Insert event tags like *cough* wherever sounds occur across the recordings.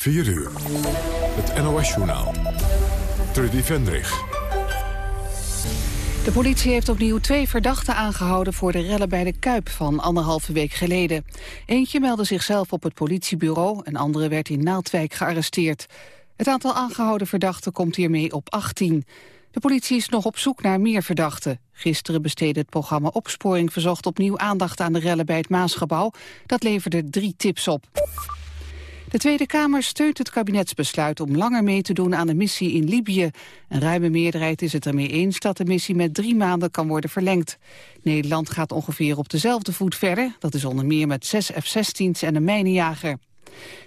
4 uur. Het NOS-journaal. Trudy Vendrig. De politie heeft opnieuw twee verdachten aangehouden voor de rellen bij de Kuip van anderhalve week geleden. Eentje meldde zichzelf op het politiebureau, een andere werd in Naaldwijk gearresteerd. Het aantal aangehouden verdachten komt hiermee op 18. De politie is nog op zoek naar meer verdachten. Gisteren besteedde het programma Opsporing Verzocht opnieuw aandacht aan de rellen bij het Maasgebouw. Dat leverde drie tips op. De Tweede Kamer steunt het kabinetsbesluit om langer mee te doen aan de missie in Libië. Een ruime meerderheid is het ermee eens dat de missie met drie maanden kan worden verlengd. Nederland gaat ongeveer op dezelfde voet verder. Dat is onder meer met zes F-16's en een mijnenjager.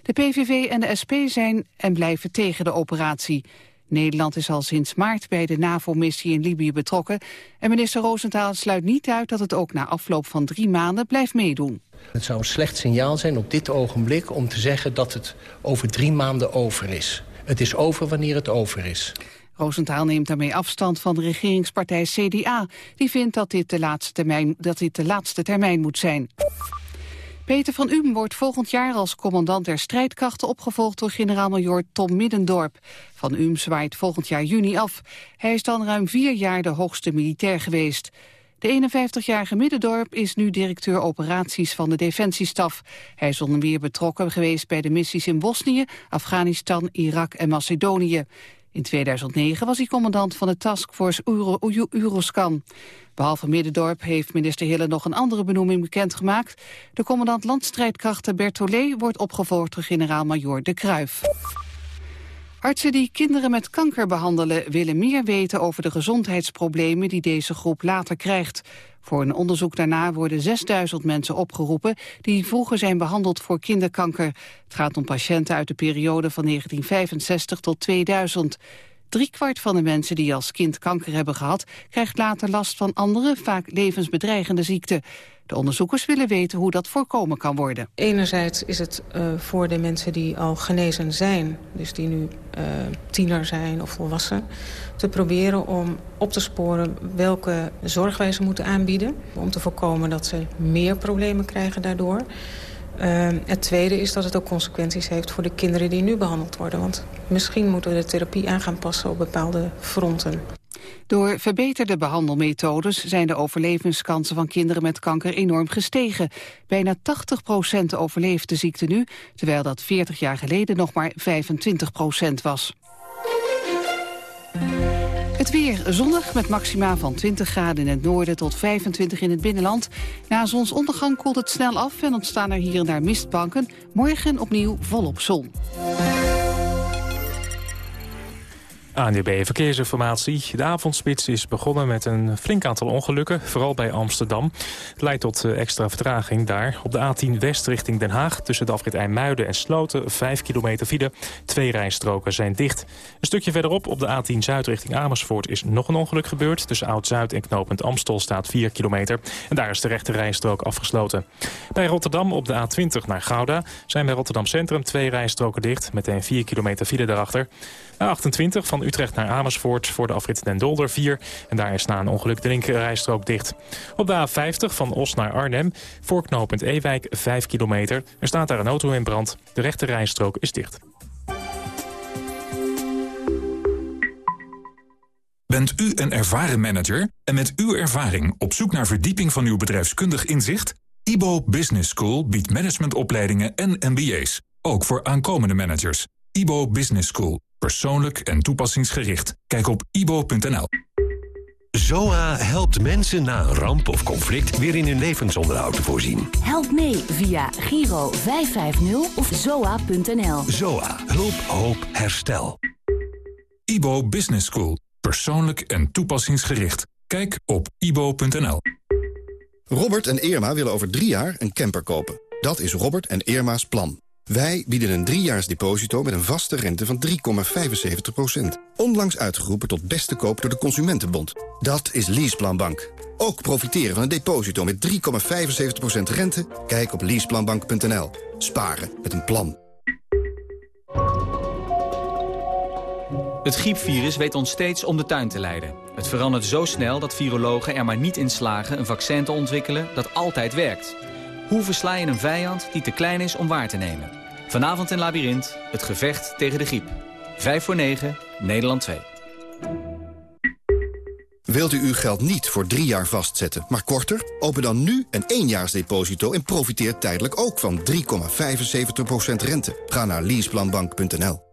De PVV en de SP zijn en blijven tegen de operatie. Nederland is al sinds maart bij de NAVO-missie in Libië betrokken... en minister Roosentaal sluit niet uit dat het ook na afloop van drie maanden blijft meedoen. Het zou een slecht signaal zijn op dit ogenblik om te zeggen dat het over drie maanden over is. Het is over wanneer het over is. Roosentaal neemt daarmee afstand van de regeringspartij CDA. Die vindt dat dit de laatste termijn, dat dit de laatste termijn moet zijn. Peter van Uhm wordt volgend jaar als commandant der strijdkrachten opgevolgd door generaal-majoor Tom Middendorp. Van Uhm zwaait volgend jaar juni af. Hij is dan ruim vier jaar de hoogste militair geweest. De 51-jarige Middendorp is nu directeur operaties van de Defensiestaf. Hij is onder meer betrokken geweest bij de missies in Bosnië, Afghanistan, Irak en Macedonië. In 2009 was hij commandant van de taskforce Euro Euroscan. Behalve Middendorp heeft minister Hille nog een andere benoeming bekendgemaakt. De commandant landstrijdkrachten Bertollet wordt opgevolgd door generaal-majoor De Kruif. Artsen die kinderen met kanker behandelen willen meer weten over de gezondheidsproblemen die deze groep later krijgt. Voor een onderzoek daarna worden 6000 mensen opgeroepen die vroeger zijn behandeld voor kinderkanker. Het gaat om patiënten uit de periode van 1965 tot 2000. Driekwart van de mensen die als kind kanker hebben gehad... krijgt later last van andere, vaak levensbedreigende ziekten. De onderzoekers willen weten hoe dat voorkomen kan worden. Enerzijds is het uh, voor de mensen die al genezen zijn... dus die nu uh, tiener zijn of volwassen... te proberen om op te sporen welke zorg wij ze moeten aanbieden... om te voorkomen dat ze meer problemen krijgen daardoor... Uh, het tweede is dat het ook consequenties heeft voor de kinderen die nu behandeld worden. Want misschien moeten we de therapie aan gaan passen op bepaalde fronten. Door verbeterde behandelmethodes zijn de overlevingskansen van kinderen met kanker enorm gestegen. Bijna 80% overleeft de ziekte nu, terwijl dat 40 jaar geleden nog maar 25% was. Het weer zonnig met maxima van 20 graden in het noorden tot 25 in het binnenland. Na zonsondergang koelt het snel af en ontstaan er hier en daar mistbanken. Morgen opnieuw volop zon. ANDB Verkeersinformatie. De avondspits is begonnen met een flink aantal ongelukken, vooral bij Amsterdam. Het leidt tot eh, extra vertraging daar. Op de A10 West richting Den Haag tussen de afrit IJmuiden en Sloten 5 kilometer file. Twee rijstroken zijn dicht. Een stukje verderop op de A10 Zuid richting Amersfoort is nog een ongeluk gebeurd. Tussen Oud-Zuid en knooppunt Amstel staat 4 kilometer. En daar is de rechte rijstrook afgesloten. Bij Rotterdam op de A20 naar Gouda zijn bij Rotterdam Centrum twee rijstroken dicht. Meteen 4 kilometer file daarachter. A28 van Utrecht naar Amersfoort voor de afrit Den Dolder 4. En daar is na een ongeluk de linkerrijstrook dicht. Op de A50 van Os naar Arnhem voor knooppunt Ewijk 5 kilometer. Er staat daar een auto in brand. De rechterrijstrook is dicht. Bent u een ervaren manager en met uw ervaring op zoek naar verdieping van uw bedrijfskundig inzicht? IBO Business School biedt managementopleidingen en MBA's, ook voor aankomende managers. IBO Business School Persoonlijk en toepassingsgericht. Kijk op ibo.nl. ZOA helpt mensen na een ramp of conflict weer in hun levensonderhoud te voorzien. Help mee via Giro 550 of zoa.nl. ZOA. Hulp, hoop, herstel. IBO Business School. Persoonlijk en toepassingsgericht. Kijk op ibo.nl. Robert en Irma willen over drie jaar een camper kopen. Dat is Robert en Irma's plan. Wij bieden een driejaars deposito met een vaste rente van 3,75%. Onlangs uitgeroepen tot beste koop door de Consumentenbond. Dat is Leaseplanbank. Ook profiteren van een deposito met 3,75% rente? Kijk op leaseplanbank.nl. Sparen met een plan. Het griepvirus weet ons steeds om de tuin te leiden. Het verandert zo snel dat virologen er maar niet in slagen een vaccin te ontwikkelen dat altijd werkt. Hoe versla je een vijand die te klein is om waar te nemen? Vanavond in Labyrinth, het gevecht tegen de griep. 5 voor 9, Nederland 2. Wilt u uw geld niet voor drie jaar vastzetten, maar korter? Open dan nu een éénjaarsdeposito en profiteer tijdelijk ook van 3,75% rente. Ga naar leaseplanbank.nl.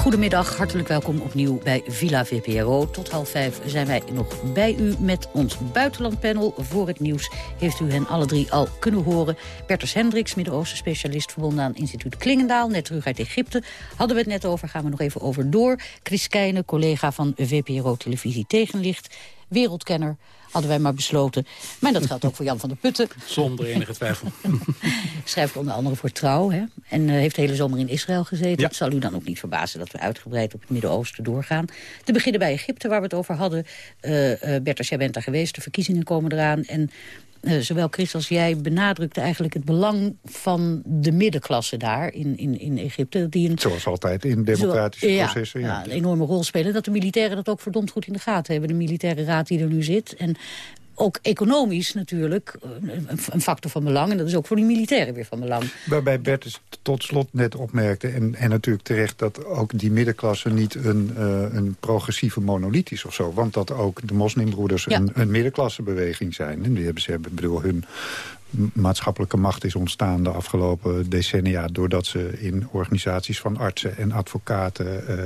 Goedemiddag, hartelijk welkom opnieuw bij Villa VPRO. Tot half vijf zijn wij nog bij u met ons buitenlandpanel. Voor het nieuws heeft u hen alle drie al kunnen horen. Bertus Hendricks, Midden-Oosten specialist verbonden aan instituut Klingendaal. Net terug uit Egypte. Hadden we het net over, gaan we nog even over door. Chris Keijne, collega van VPRO Televisie Tegenlicht. Wereldkenner, hadden wij maar besloten. Maar dat geldt ook voor Jan van der Putten. Zonder enige twijfel. *laughs* Schrijft onder andere voor Trouw. Hè? En uh, heeft de hele zomer in Israël gezeten. Ja. Het zal u dan ook niet verbazen dat we uitgebreid op het Midden-Oosten doorgaan. Te beginnen bij Egypte, waar we het over hadden. Uh, uh, Bertus, jij bent daar geweest. De verkiezingen komen eraan. En zowel Chris als jij benadrukte eigenlijk het belang van de middenklasse daar in, in, in Egypte. Die een, Zoals altijd in democratische processen. Ja. Ja, een enorme rol spelen. Dat de militairen dat ook verdomd goed in de gaten hebben. De militaire raad die er nu zit. En ook economisch natuurlijk een factor van belang. En dat is ook voor die militairen weer van belang. Waarbij Bertus tot slot net opmerkte, en, en natuurlijk terecht... dat ook die middenklasse niet een, uh, een progressieve monolith is of zo. Want dat ook de moslimbroeders ja. een, een middenklassebeweging zijn. En die hebben ze, bedoel, hun maatschappelijke macht is ontstaan de afgelopen decennia... doordat ze in organisaties van artsen en advocaten uh,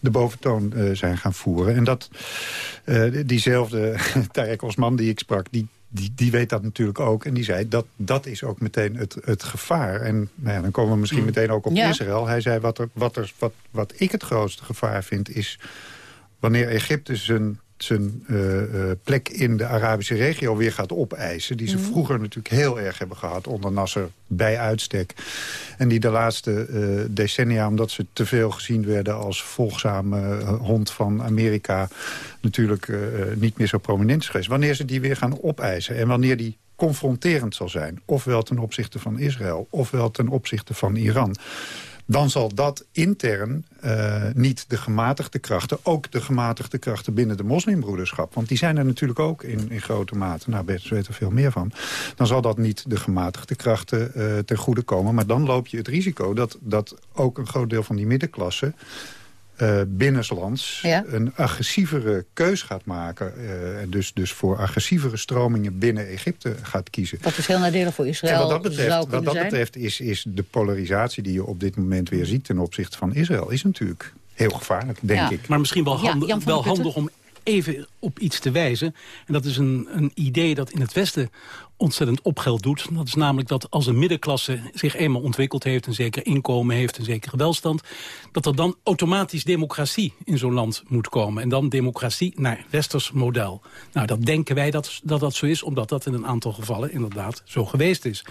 de boventoon uh, zijn gaan voeren. En dat uh, diezelfde *laughs* Tarek Osman die ik sprak... die die, die weet dat natuurlijk ook. En die zei, dat, dat is ook meteen het, het gevaar. En nou ja, dan komen we misschien mm. meteen ook op ja. Israël. Hij zei, wat, er, wat, er, wat, wat ik het grootste gevaar vind... is wanneer Egypte zijn zijn uh, uh, plek in de Arabische regio weer gaat opeisen... die ze mm. vroeger natuurlijk heel erg hebben gehad onder Nasser bij uitstek. En die de laatste uh, decennia, omdat ze te veel gezien werden... als volgzame hond van Amerika, natuurlijk niet meer zo prominent is geweest. Wanneer ze die weer gaan opeisen en wanneer die confronterend zal zijn... ofwel ten opzichte van Israël, ofwel ten opzichte van Iran dan zal dat intern uh, niet de gematigde krachten... ook de gematigde krachten binnen de moslimbroederschap... want die zijn er natuurlijk ook in, in grote mate. Nou, Bert weet er veel meer van. Dan zal dat niet de gematigde krachten uh, ten goede komen. Maar dan loop je het risico dat, dat ook een groot deel van die middenklasse... Uh, binnenlands ja. een agressievere keus gaat maken. Uh, en dus, dus voor agressievere stromingen binnen Egypte gaat kiezen. Dat is heel nadelig voor Israël. En wat dat betreft, wat dat betreft is, is de polarisatie die je op dit moment weer ziet... ten opzichte van Israël, is natuurlijk heel gevaarlijk, denk ja. ik. Maar misschien wel, handi ja, wel handig om even op iets te wijzen. En dat is een, een idee dat in het Westen ontzettend opgeld doet. Dat is namelijk dat als een middenklasse zich eenmaal ontwikkeld heeft... een zeker inkomen heeft, een zekere welstand... dat er dan automatisch democratie in zo'n land moet komen. En dan democratie naar westers model. Nou, dat denken wij dat, dat dat zo is... omdat dat in een aantal gevallen inderdaad zo geweest is.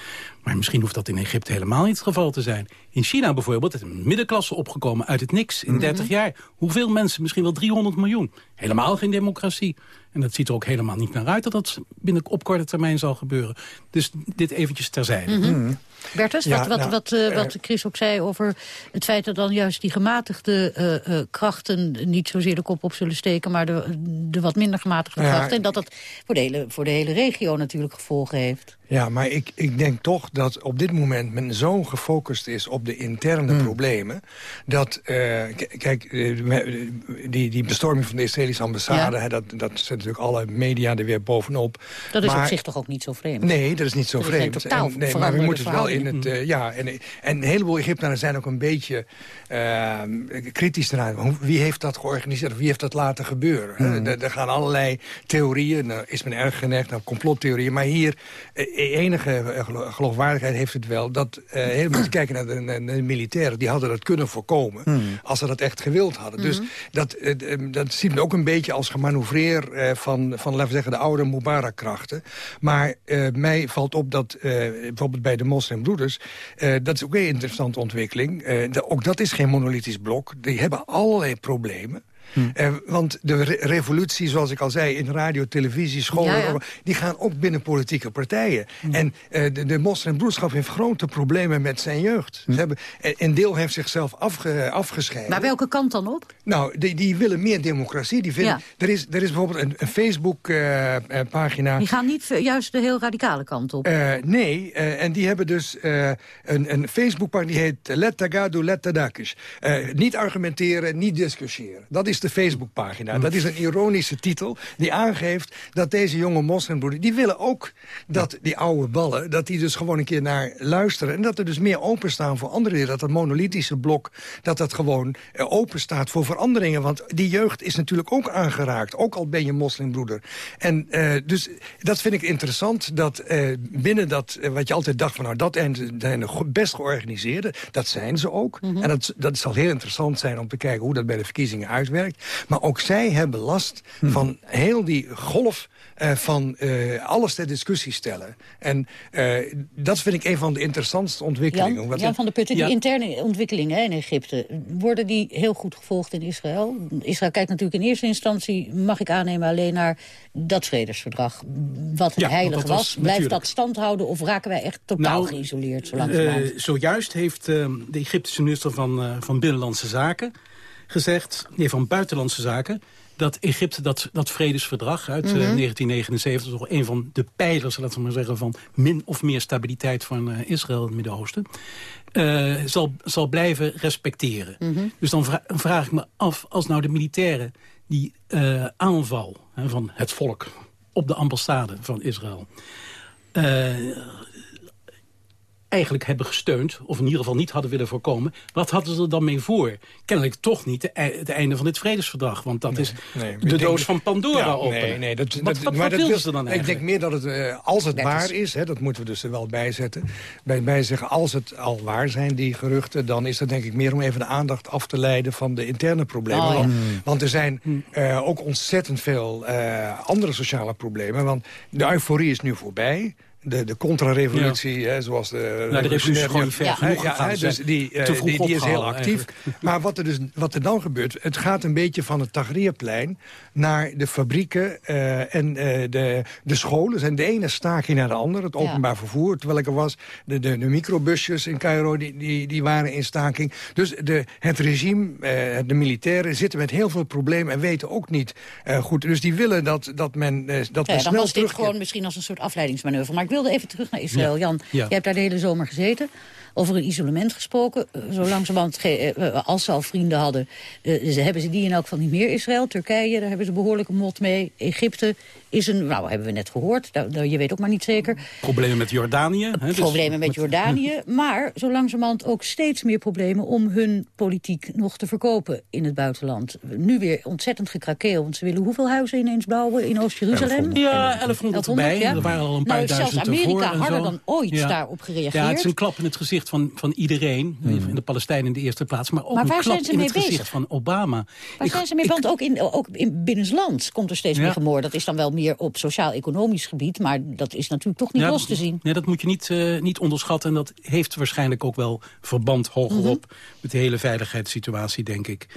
Maar misschien hoeft dat in Egypte helemaal niet het geval te zijn. In China bijvoorbeeld is een middenklasse opgekomen uit het niks in 30 jaar. Hoeveel mensen? Misschien wel 300 miljoen. Helemaal geen democratie. En dat ziet er ook helemaal niet naar uit dat dat binnen op korte termijn zal gebeuren. Dus dit eventjes terzijde. Mm -hmm. Bertus, ja, wat, wat, nou, wat, uh, wat Chris ook zei over het feit dat dan juist die gematigde uh, uh, krachten niet zozeer de kop op zullen steken, maar de, de wat minder gematigde ja, krachten. En dat dat voor de, hele, voor de hele regio natuurlijk gevolgen heeft. Ja, maar ik, ik denk toch dat op dit moment men zo gefocust is op de interne hmm. problemen... dat, kijk, die, die bestorming van de Israëlische ambassade... Ja. Hè, dat, dat zet natuurlijk alle media er weer bovenop. Dat is maar, op zich toch ook niet zo vreemd? Nee, dat is niet zo dat vreemd. Is en, nee, maar we moeten het wel in het... Uh, ja, en, en een heleboel Egyptenaren zijn ook een beetje uh, kritisch eraan. Wie heeft dat georganiseerd? Wie heeft dat laten gebeuren? Hmm. Er, gaan allerlei theorieën. Nou, is men erg geneigd naar complottheorieën. Maar hier, uh, enige geloofwaardigheid heeft het wel... dat uh, heel mensen *clears throat* kijken naar de, naar de, militairen... die hadden dat kunnen voorkomen hmm. als ze dat echt gewild hadden. Dus dat, uh, dat ziet men ook een beetje als gemanoeuvreer... Van, van, laten we zeggen, de oude Mubarak-krachten. Maar mij valt op dat bijvoorbeeld bij de moslimbroeders... dat is ook een interessante ontwikkeling. ook dat is geen monolithisch blok. Die hebben allerlei problemen. Hm. Uh, want de re revolutie, zoals ik al zei, in radio, televisie, scholen... Ja, ja. die gaan ook binnen politieke partijen. Hm. En uh, de, de moslimbroederschap heeft grote problemen met zijn jeugd. Hm. Ze hebben, een deel heeft zichzelf afge, afgescheiden. Maar welke kant dan op? Nou, die, die willen meer democratie. Die vinden, er, is, er is bijvoorbeeld een, een Facebook-pagina... die gaan niet juist de heel radicale kant op? nee, en die hebben dus een, een Facebook-pagina die heet Let Tagadu, Let Tadakish. niet argumenteren, niet discussiëren. Dat is de Facebookpagina. Dat is een ironische titel die aangeeft dat deze jonge moslimbroeders... die willen ook dat die oude ballen, dat die dus gewoon een keer naar luisteren. En dat er dus meer openstaan voor anderen. Dat het monolithische blok, dat dat gewoon uh, open staat voor veranderingen. Want die jeugd is natuurlijk ook aangeraakt. Ook al ben je moslimbroeder. En uh, dus dat vind ik interessant. Dat uh, binnen dat, wat je altijd dacht van nou dat zijn de best georganiseerde. Dat zijn ze ook. Mm -hmm. En dat, dat zal heel interessant zijn om te kijken hoe dat bij de verkiezingen uitwerkt. Maar ook zij hebben last hm. van heel die golf uh, van uh, alles ter discussie stellen. En uh, dat vind ik een van de interessantste ontwikkelingen. Jan, Jan van der Putten, die interne ontwikkelingen in Egypte... worden die heel goed gevolgd in Israël? Israël kijkt natuurlijk in eerste instantie, mag ik aannemen... alleen naar dat vredesverdrag. Wat het heilig was, blijft dat stand houden... of raken wij echt totaal nou, geïsoleerd? Zo zojuist heeft de Egyptische minister van, van Binnenlandse Zaken gezegd, nee, van Buitenlandse Zaken dat Egypte dat, dat vredesverdrag uit mm -hmm. uh, 1979... toch een van de pijlers, laten we maar zeggen... van min of meer stabiliteit van uh, Israël in het Midden-Oosten... Uh, zal, zal blijven respecteren. Mm -hmm. Dus dan vra vraag ik me af, als nou de militairen... die aanval hè, van het volk op de ambassade van Israël eigenlijk hebben gesteund... of in ieder geval niet hadden willen voorkomen... wat hadden ze er dan mee voor? Kennelijk toch niet het einde van dit vredesverdrag. Want dat nee, is nee, de doos van Pandora ja, open. Nee, nee, dat, wat, dat, maar dat wilden ze dan eigenlijk? Ik denk meer dat het, uh, als het Net waar is... Hè, dat moeten we dus er wel bij zetten. Bij, bij zeggen, als het al waar zijn, die geruchten... dan is dat denk ik meer om even de aandacht af te leiden... van de interne problemen. Oh, ja. want, want, er zijn uh, ook ontzettend veel uh, andere sociale problemen. Want de euforie is nu voorbij de, de contra-revolutie, ja. zoals de... Nou, de revolutie gewoon ver ja, genoeg ja, ja, dus die, uh, die, die, is heel actief. Eigenlijk. Maar wat er, dus, wat er dan gebeurt, het gaat een beetje van het Tahrirplein... naar de fabrieken uh, en uh, de, de scholen. zijn de ene staking naar de andere, het openbaar vervoer. Terwijl ik er was, de, de, de microbusjes in Cairo, die, die, die waren in staking. Dus de, het regime, de militairen, zitten met heel veel problemen... en weten ook niet goed. Dus die willen dat, dat men, dat men snel dan was dit gewoon misschien als een soort afleidingsmanoeuvre. Maar wilde even terug naar Israël. Jan, ja. jij hebt daar de hele zomer gezeten over een isolement gesproken. Eh, zo langzamerhand, eh, als ze al vrienden hadden... Eh, ze hebben ze die in elk geval niet meer. Israël, Turkije, daar hebben ze behoorlijke mot mee. Egypte is een, nou hebben we net gehoord, je weet ook maar niet zeker. Problemen met Jordanië. Hè, dus problemen met *laughs* Jordanië, maar zo langzamerhand ook steeds meer problemen... om hun politiek nog te verkopen in het buitenland. Nu weer ontzettend gekrakeel, want ze willen hoeveel huizen ineens bouwen in Oost-Jeruzalem? Ja, 1100 erbij, ja? er waren al een paar nou, duizend zelfs Amerika harder dan ooit daarop gereageerd. Ja, het is een klap in het gezicht van, van iedereen. Hmm. De Palestijnen in de eerste plaats. Maar ook maar een klap in het bezig? gezicht van Obama. Waar ik, zijn ze mee? Want ook, in, ook in binnenlands komt er steeds ja. meer gemoord. Dat is dan wel meer op sociaal-economisch gebied. Maar dat is natuurlijk toch niet ja, los te zien. Nee, dat moet je niet, uh, niet onderschatten. En dat heeft waarschijnlijk ook wel verband hogerop... Mm -hmm. met de hele veiligheidssituatie, denk ik.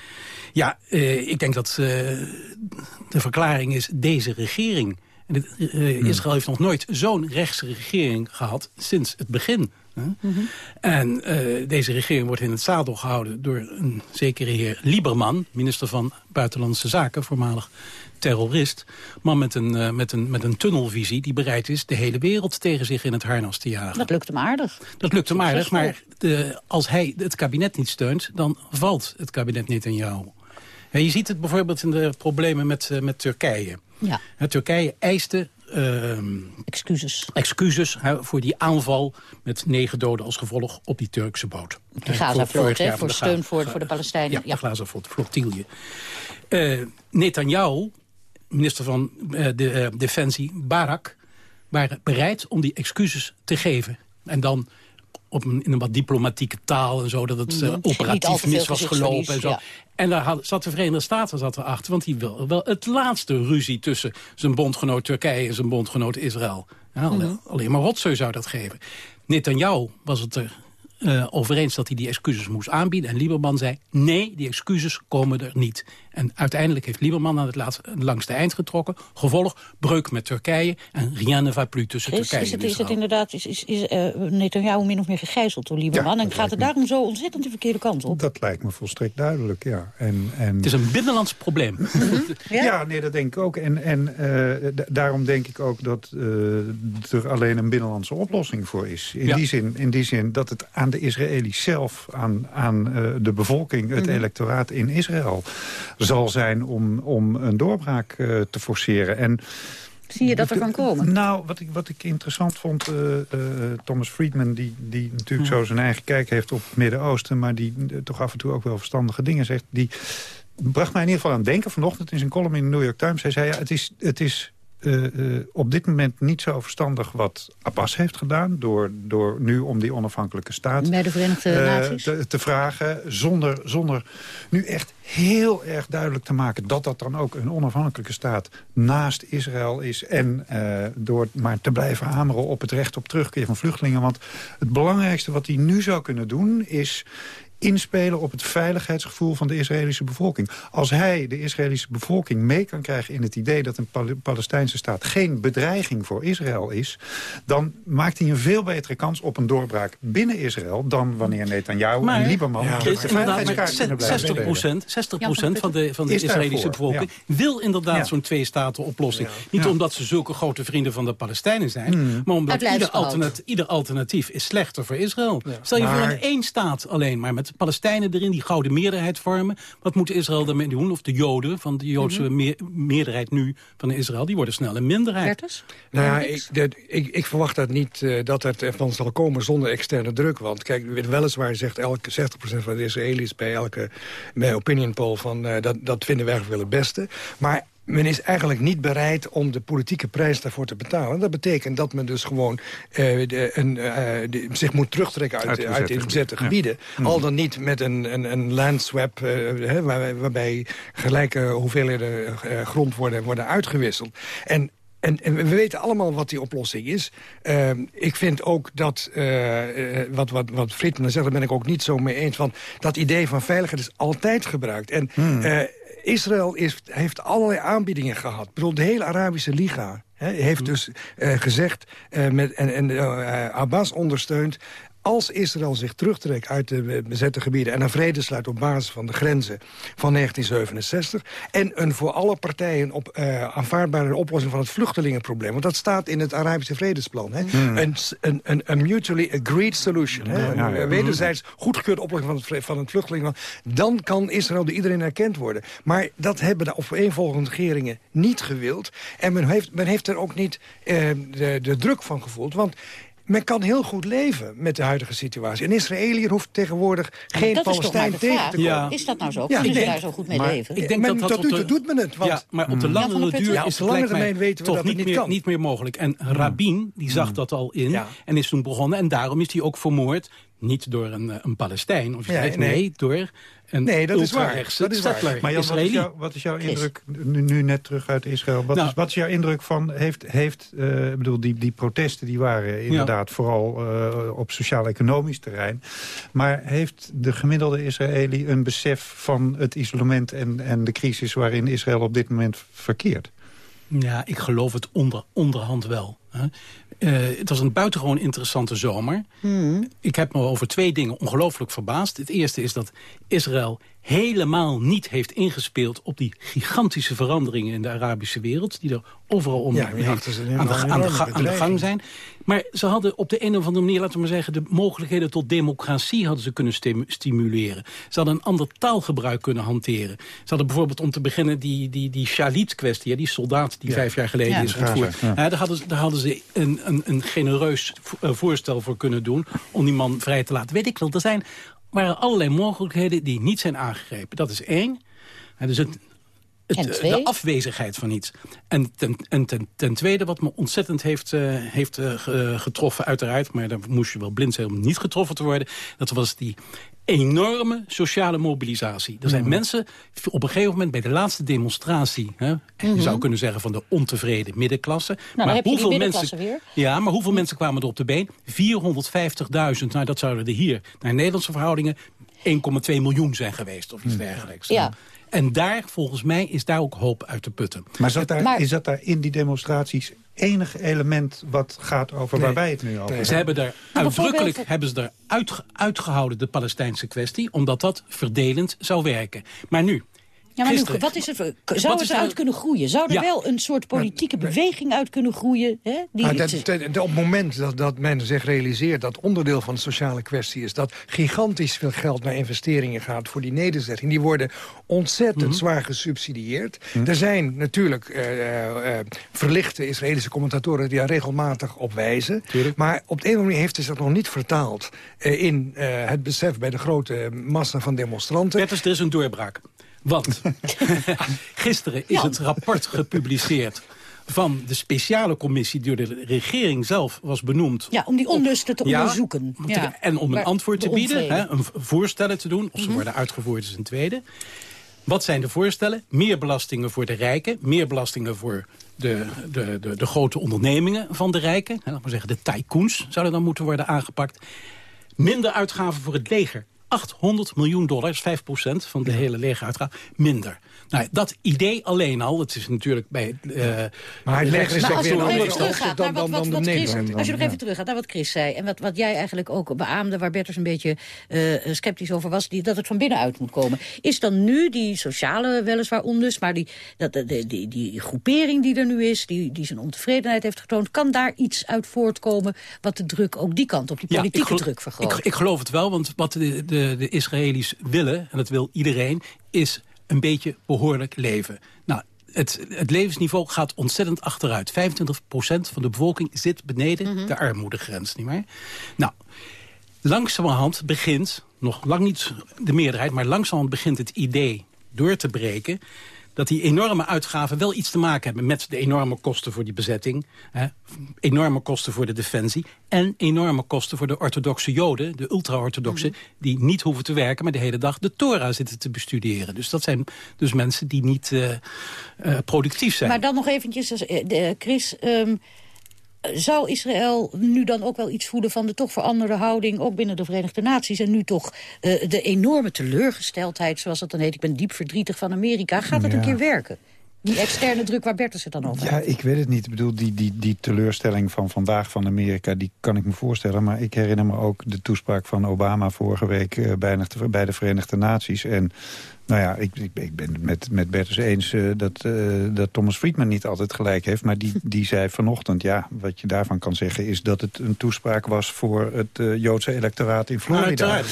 Ja, uh, ik denk dat uh, de verklaring is deze regering... En het, uh, Israël heeft nog nooit zo'n rechtse regering gehad sinds het begin Mm -hmm. En uh, deze regering wordt in het zadel gehouden door een zekere heer Lieberman... minister van Buitenlandse Zaken, voormalig terrorist. Man met een, uh, met, een, met een tunnelvisie die bereid is de hele wereld tegen zich in het harnas te jagen. Dat lukt hem aardig. Dat lukt hem aardig, maar de, als hij het kabinet niet steunt... dan valt het kabinet niet aan jou. En je ziet het bijvoorbeeld in de problemen met, uh, met Turkije. Ja. Turkije eiste excuses, excuses hè, voor die aanval met negen doden als gevolg op die Turkse boot. De Gaza-vloot, voor, voor steun voor, voor de Palestijnen. Ja, ja. de Gaza-vloot, flotilje. Uh, Netanyahu, minister van uh, de, uh, Defensie, Barak... waren bereid om die excuses te geven. En dan op een, in een wat diplomatieke taal en zo... dat het uh, operatief mis was gelopen en zo. Ja. En daar had, zat de Verenigde Staten zat erachter... want die wil wel het laatste ruzie tussen zijn bondgenoot Turkije... en zijn bondgenoot Israël. Ja, mm -hmm. Alleen maar rotzooi zou dat geven. Netanyahu was het er uh, over eens dat hij die excuses moest aanbieden. En Lieberman zei, nee, die excuses komen er niet. En uiteindelijk heeft Lieberman aan het laatste, langste eind getrokken. Gevolg, breuk met Turkije en rien ne va plus tussen Turkije is het, en is het Israël. inderdaad, is, is, is uh, Netanyahu min of meer gegijzeld door Lieberman... Ja, en gaat het daarom zo ontzettend de verkeerde kant op? Dat lijkt me volstrekt duidelijk, ja. En, en... Het is een binnenlands probleem. *laughs* ja? ja? nee, dat denk ik ook. En, en uh, daarom denk ik ook dat uh, er alleen een binnenlandse oplossing voor is. In, Ja. die, zin, in die zin dat het aan de Israëli's zelf, aan, aan uh, de bevolking, het Mhm. electoraat in Israël... zal zijn om, om een doorbraak uh, te forceren. En Zie je dat er kan komen? Nou, wat ik, wat ik interessant vond, uh, uh, Thomas Friedman... die, die natuurlijk Ja. zo zijn eigen kijk heeft op het Midden-Oosten... maar die uh, toch af en toe ook wel verstandige dingen zegt... die bracht mij in ieder geval aan het denken. Vanochtend in zijn column in de New York Times. Hij zei, ja, het is... Het is uh, uh, op dit moment niet zo verstandig wat Abbas heeft gedaan... door, door nu om die onafhankelijke staat Bij de Verenigde uh, Naties? te, te, vragen... Zonder, zonder nu echt heel erg duidelijk te maken... dat dat dan ook een onafhankelijke staat naast Israël is... en door maar te blijven hameren op het recht op terugkeer van vluchtelingen. Want het belangrijkste wat hij nu zou kunnen doen is inspelen op het veiligheidsgevoel van de Israëlische bevolking. Als hij de Israëlische bevolking mee kan krijgen in het idee... dat een Pal Palestijnse staat geen bedreiging voor Israël is... dan maakt hij een veel betere kans op een doorbraak binnen Israël... dan wanneer Netanyahu Maar- en Lieberman... Ja, de dit- inderdaad, maar veiligheidskaart kunnen blijven 60 spelen. procent, 60 procent van de, van de Is Israëlische daarvoor, bevolking wil inderdaad Ja. zo'n twee-staten-oplossing. Niet Ja. omdat ze zulke grote vrienden van de Palestijnen zijn, Hmm. maar omdat ieder, lijfsbehoud. alternat, ieder alternatief is slechter voor Israël. Stel je voor een één staat alleen maar met Palestijnen erin die gouden meerderheid vormen. Wat moet Israël daarmee doen? Of de Joden van de Joodse Mhm. meer- meerderheid nu van Israël, die worden snel een minderheid. Bertus? Nou ja, ik, dat- ik, ik verwacht dat niet eh, dat het ervan zal komen zonder externe druk. Want kijk, weliswaar zegt elke 60% van de Israëli's bij elke bij opinion poll van eh, dat, dat vinden wij eigenlijk wel het beste. Maar men is eigenlijk niet bereid om de politieke prijs daarvoor te betalen. Dat betekent dat men dus gewoon eh, de, een, eh, de- zich moet terugtrekken uit, Uit bezette de bezette gebieden. Al dan niet met een, een, een landswap eh, waar, waarbij gelijke hoeveelheden grond worden, worden uitgewisseld. En en, en we weten allemaal wat die oplossing is. Uh, ik vind ook dat, uh, wat, wat, wat Friedman zegt, daar ben ik ook niet zo mee eens. Want dat idee van veiligheid is altijd gebruikt. En Hmm. uh, Israël is, heeft allerlei aanbiedingen gehad. Ik bedoel, de hele Arabische Liga heeft dus uh, gezegd... Uh, met, en, en uh, Abbas ondersteunt... als Israël zich terugtrekt uit de bezette gebieden... en een vrede sluit op basis van de grenzen van 1967... en een voor alle partijen op, uh, aanvaardbare oplossing van het vluchtelingenprobleem... want dat staat in het Arabische vredesplan. Hè? Hmm. Een, een, een, een mutually agreed solution. Hè? Ja, ja, ja. Een wederzijds goedgekeurde oplossing van het, van het vluchtelingenplan. Dan kan Israël door iedereen erkend worden. Maar dat hebben de opeenvolgende regeringen niet gewild. En men heeft, men heeft er ook niet uh, de, de druk van gevoeld. Want men kan heel goed leven met de huidige situatie. Een Israëliër hoeft tegenwoordig geen dat is toch maar Palestijn de tegen vraag. te komen. Ja. Is dat nou zo? Ja, Kunnen ze daar zo goed mee maar leven? ik denk Men- dat dat tot op nu de- toe doet men het. Want ja, maar op de Jan lange duur? Ja, is het lijkt weten we toch dat het niet, niet meer, kan. niet meer mogelijk. En Rabin die zag dat al in Ja. en is toen begonnen. En daarom is hij ook vermoord. Niet door een, eh, een Palestijn, of je Ja, nee. nee, door Nee, dat is waar. Dat is waar. Maar Jan, wat is, wat is jouw indruk, nu, nu net terug uit Israël... wat, Nou. is, wat is jouw indruk van, heeft, heeft eh, ik bedoel, die, die protesten die waren inderdaad vooral eh, op sociaal-economisch terrein... maar heeft de gemiddelde Israëli een besef van het isolement en, en de crisis waarin Israël op dit moment verkeert? Ja, ik geloof het onder, onderhand wel. Hè. Eh, het was een buitengewoon interessante zomer. Hmm. Ik heb me over twee dingen ongelooflijk verbaasd. Het eerste is dat Israël helemaal niet heeft ingespeeld... op die gigantische veranderingen in de Arabische wereld... die er overal om Ja, aan, de, enorme aan, de, ga- aan de bedreiging. gang zijn. Maar ze hadden op de een of andere manier, laten we maar zeggen... de mogelijkheden tot democratie hadden ze kunnen stimu- stimuleren. Ze hadden een ander taalgebruik kunnen hanteren. Ze hadden bijvoorbeeld om te beginnen die, die, die Shalit-kwestie... die soldaat die vijf jaar geleden Ja. is Gaza, ontvoerd. ja. Ja, daar, hadden ze, daar hadden ze een, een, een genereus eh, voorstel voor kunnen doen... om die man vrij te laten. Weet ik wel, er zijn, waren allerlei mogelijkheden die niet zijn aangegrepen. Dat is één. Dus het, het, En eh, twee? de afwezigheid van iets. En ten, en ten, ten tweede, wat me ontzettend heeft, eh, heeft eh, getroffen, uiteraard... maar daar moest je wel blind zijn om niet getroffen te worden... dat was die enorme sociale mobilisatie. Er zijn Mhm. mensen op een gegeven moment bij de laatste demonstratie... Hè, je zou kunnen zeggen van de ontevreden middenklasse... Mhm. Nou, die hoeveel mensen, weer. Ja, maar hoeveel mensen kwamen er op de been? 450.000. Nou, dat zouden er hier naar Nederlandse verhoudingen 1,2 miljoen zijn geweest of iets dergelijks. Ja. En daar, volgens mij, is daar ook hoop uit te putten. Maar, zat daar, is dat daar in die demonstraties enig element wat gaat over waar wij het nu over hebben? Ze hebben daar uitdrukkelijk hebben ze daar uitgehouden, de Palestijnse kwestie... omdat dat verdelend zou werken. Maar nu, ja, maar nu, wat is het, zou het eruit kunnen groeien? Zou er wel een soort politieke beweging uit kunnen groeien? Hè? Die dat, op het moment dat, dat men zich realiseert dat onderdeel van de sociale kwestie is... dat gigantisch veel geld naar investeringen gaat voor die nederzetting... die worden ontzettend mhm. zwaar gesubsidieerd. Mhm. Er zijn natuurlijk uh, verlichte Israëlische commentatoren... die daar regelmatig op wijzen. Maar op de een of andere manier heeft zich dat nog niet vertaald... in het besef bij de grote massa van demonstranten. Het is, er is een doorbraak. Want *laughs* gisteren is het rapport gepubliceerd van de speciale commissie die door de regering zelf was benoemd. Ja, om die onlusten te onderzoeken. Ja, en om een antwoord te bieden, hè, een voorstellen te doen. Of ze mhm. worden uitgevoerd is een tweede. Wat zijn de voorstellen? Meer belastingen voor de rijken. Meer belastingen voor de, de, de, de grote ondernemingen van de rijken. Hè, laat maar zeggen, de tycoons zouden dan moeten worden aangepakt. Minder uitgaven voor het leger. 800 miljoen dollar, 5% van de hele legeruitgave, minder. Nou, dat idee alleen al, het is natuurlijk bij... Uh, maar het leger is toch weer een teruggaat dan, dan, dan, de Chris, Als je nog even teruggaat naar wat Chris zei... en wat, wat jij eigenlijk ook beaamde, waar Berters een beetje uh, sceptisch over was... Die, dat het van binnenuit moet komen. Is dan nu die sociale weliswaar onlust... maar die, dat, die, die, die groepering die er nu is, die, die zijn ontevredenheid heeft getoond... kan daar iets uit voortkomen wat de druk ook die kant op, die politieke druk vergroot? Ik, ik, geloof het wel, want wat de, de, de Israëli's willen... en dat wil iedereen, is een beetje behoorlijk leven. Nou, het, het, levensniveau gaat ontzettend achteruit. 25% van de bevolking zit beneden mhm. de armoedegrens. Niet meer? Nou, langzamerhand begint, nog lang niet de meerderheid... maar langzamerhand begint het idee door te breken dat die enorme uitgaven wel iets te maken hebben... met de enorme kosten voor die bezetting, hè, enorme kosten voor de defensie... en enorme kosten voor de orthodoxe joden, de ultra-orthodoxe... Mhm. die niet hoeven te werken, maar de hele dag de Torah zitten te bestuderen. Dus dat zijn dus mensen die niet uh, uh, productief zijn. Maar dan nog eventjes, uh, Chris... Um, zou Israël nu dan ook wel iets voelen van de toch veranderde houding... ook binnen de Verenigde Naties en nu toch uh, de enorme teleurgesteldheid... zoals dat dan heet, ik ben diep verdrietig van Amerika. Gaat het een keer werken? Die externe druk waar Bertus het dan over Ja, ik weet het niet. Ik bedoel, die, die, die teleurstelling van vandaag van Amerika... die kan ik me voorstellen. Maar ik herinner me ook de toespraak van Obama vorige week... Uh, bij de Verenigde Naties. En nou ja, ik, ik, ik ben het met, met Bertus eens uh, dat, uh, dat Thomas Friedman niet altijd gelijk heeft. Maar die, die *laughs* zei vanochtend, ja, wat je daarvan kan zeggen... is dat het een toespraak was voor het uh, Joodse electoraat in Florida.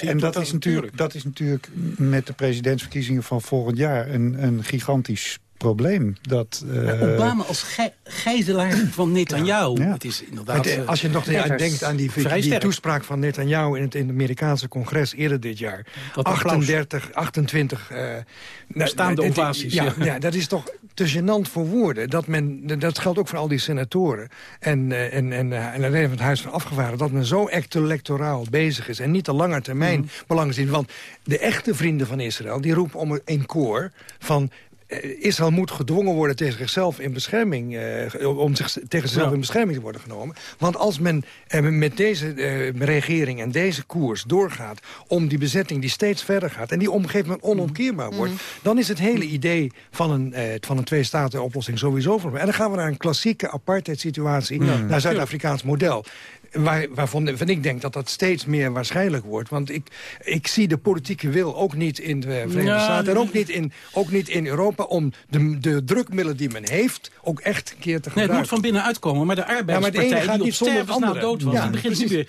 En dat, is natuurlijk, dat is natuurlijk met de presidentsverkiezingen van volgend jaar... een, een gigantisch probleem. Dat, uh... Obama als ge gijzelaar van Netanyahu. Ja. Het is inderdaad... Het, als je nog ja, denkt aan die, die toespraak van Netanyahu... in het, in het Amerikaanse congres eerder dit jaar. 38, 28... Uh, Staande ovaties. Ja, ja. dat is toch te gênant voor woorden. Dat, men, dat geldt ook voor al die senatoren. En, uh, en, en, uh, en van het Huis van Afgevaardigden. Dat men zo electoraal bezig is. En niet de lange termijn mm. belangen zien. Want de echte vrienden van Israël... die roepen om een koor van eh, Israël moet gedwongen worden tegen zichzelf in bescherming, uh, om zich tegen zichzelf in bescherming te worden genomen. Want als men uh, met deze uh, regering en deze koers doorgaat om die bezetting die steeds verder gaat en die gegeven moment onomkeerbaar mhm. wordt, dan is het hele idee van een, van een twee-staten-oplossing sowieso voor. En dan gaan we naar een klassieke apartheid-situatie, naar Zuid-Afrikaans model waar, waarvan, ik denk dat dat steeds meer waarschijnlijk wordt. Want ik, ik zie de politieke wil ook niet in de Verenigde Staten... en ook niet in, ook niet in Europa om de, de drukmiddelen die men heeft... ook echt een keer te gebruiken. Nee, het moet van binnenuit komen. Maar de arbeiderspartij ja, maar gaat die niet zonder andere. dood was... Ja, die begint, nu weer,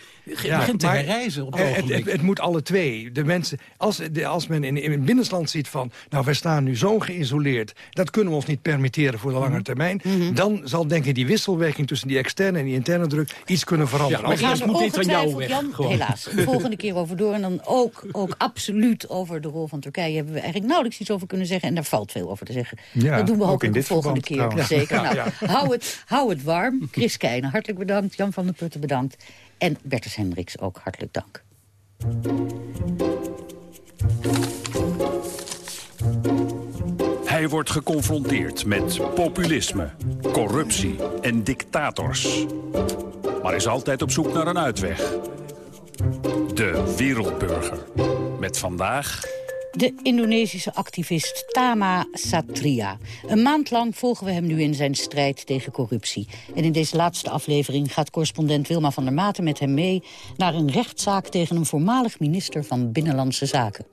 begint te herreizen op het, het, het, moet alle twee. De mensen, als, de, als men in, in het binnenland ziet van... nou, wij staan nu zo geïsoleerd... dat kunnen we ons niet permitteren voor de lange mhm. termijn... Mhm. dan zal denk ik die wisselwerking tussen die externe en die interne druk... iets kunnen veranderen. Ja, maar eerst moet dit van jou weg. Jan, helaas, de *laughs* volgende keer over door. En dan ook, ook absoluut over de rol van Turkije... hebben we eigenlijk nauwelijks iets over kunnen zeggen. En daar valt veel over te zeggen. Ja, dat doen we hopelijk de volgende keer. Zeker. Nou, hou, het, hou het warm. Chris Keijnen, hartelijk bedankt. Jan van der Putten, bedankt. En Bertus Hendricks ook hartelijk dank. Hij wordt geconfronteerd met populisme, corruptie en dictators maar is altijd op zoek naar een uitweg. De Wereldburger. Met vandaag De Indonesische activist Tama Satria. Een maand lang volgen we hem nu in zijn strijd tegen corruptie. En in deze laatste aflevering gaat correspondent Wilma van der Maten met hem mee... naar een rechtszaak tegen een voormalig minister van Binnenlandse Zaken.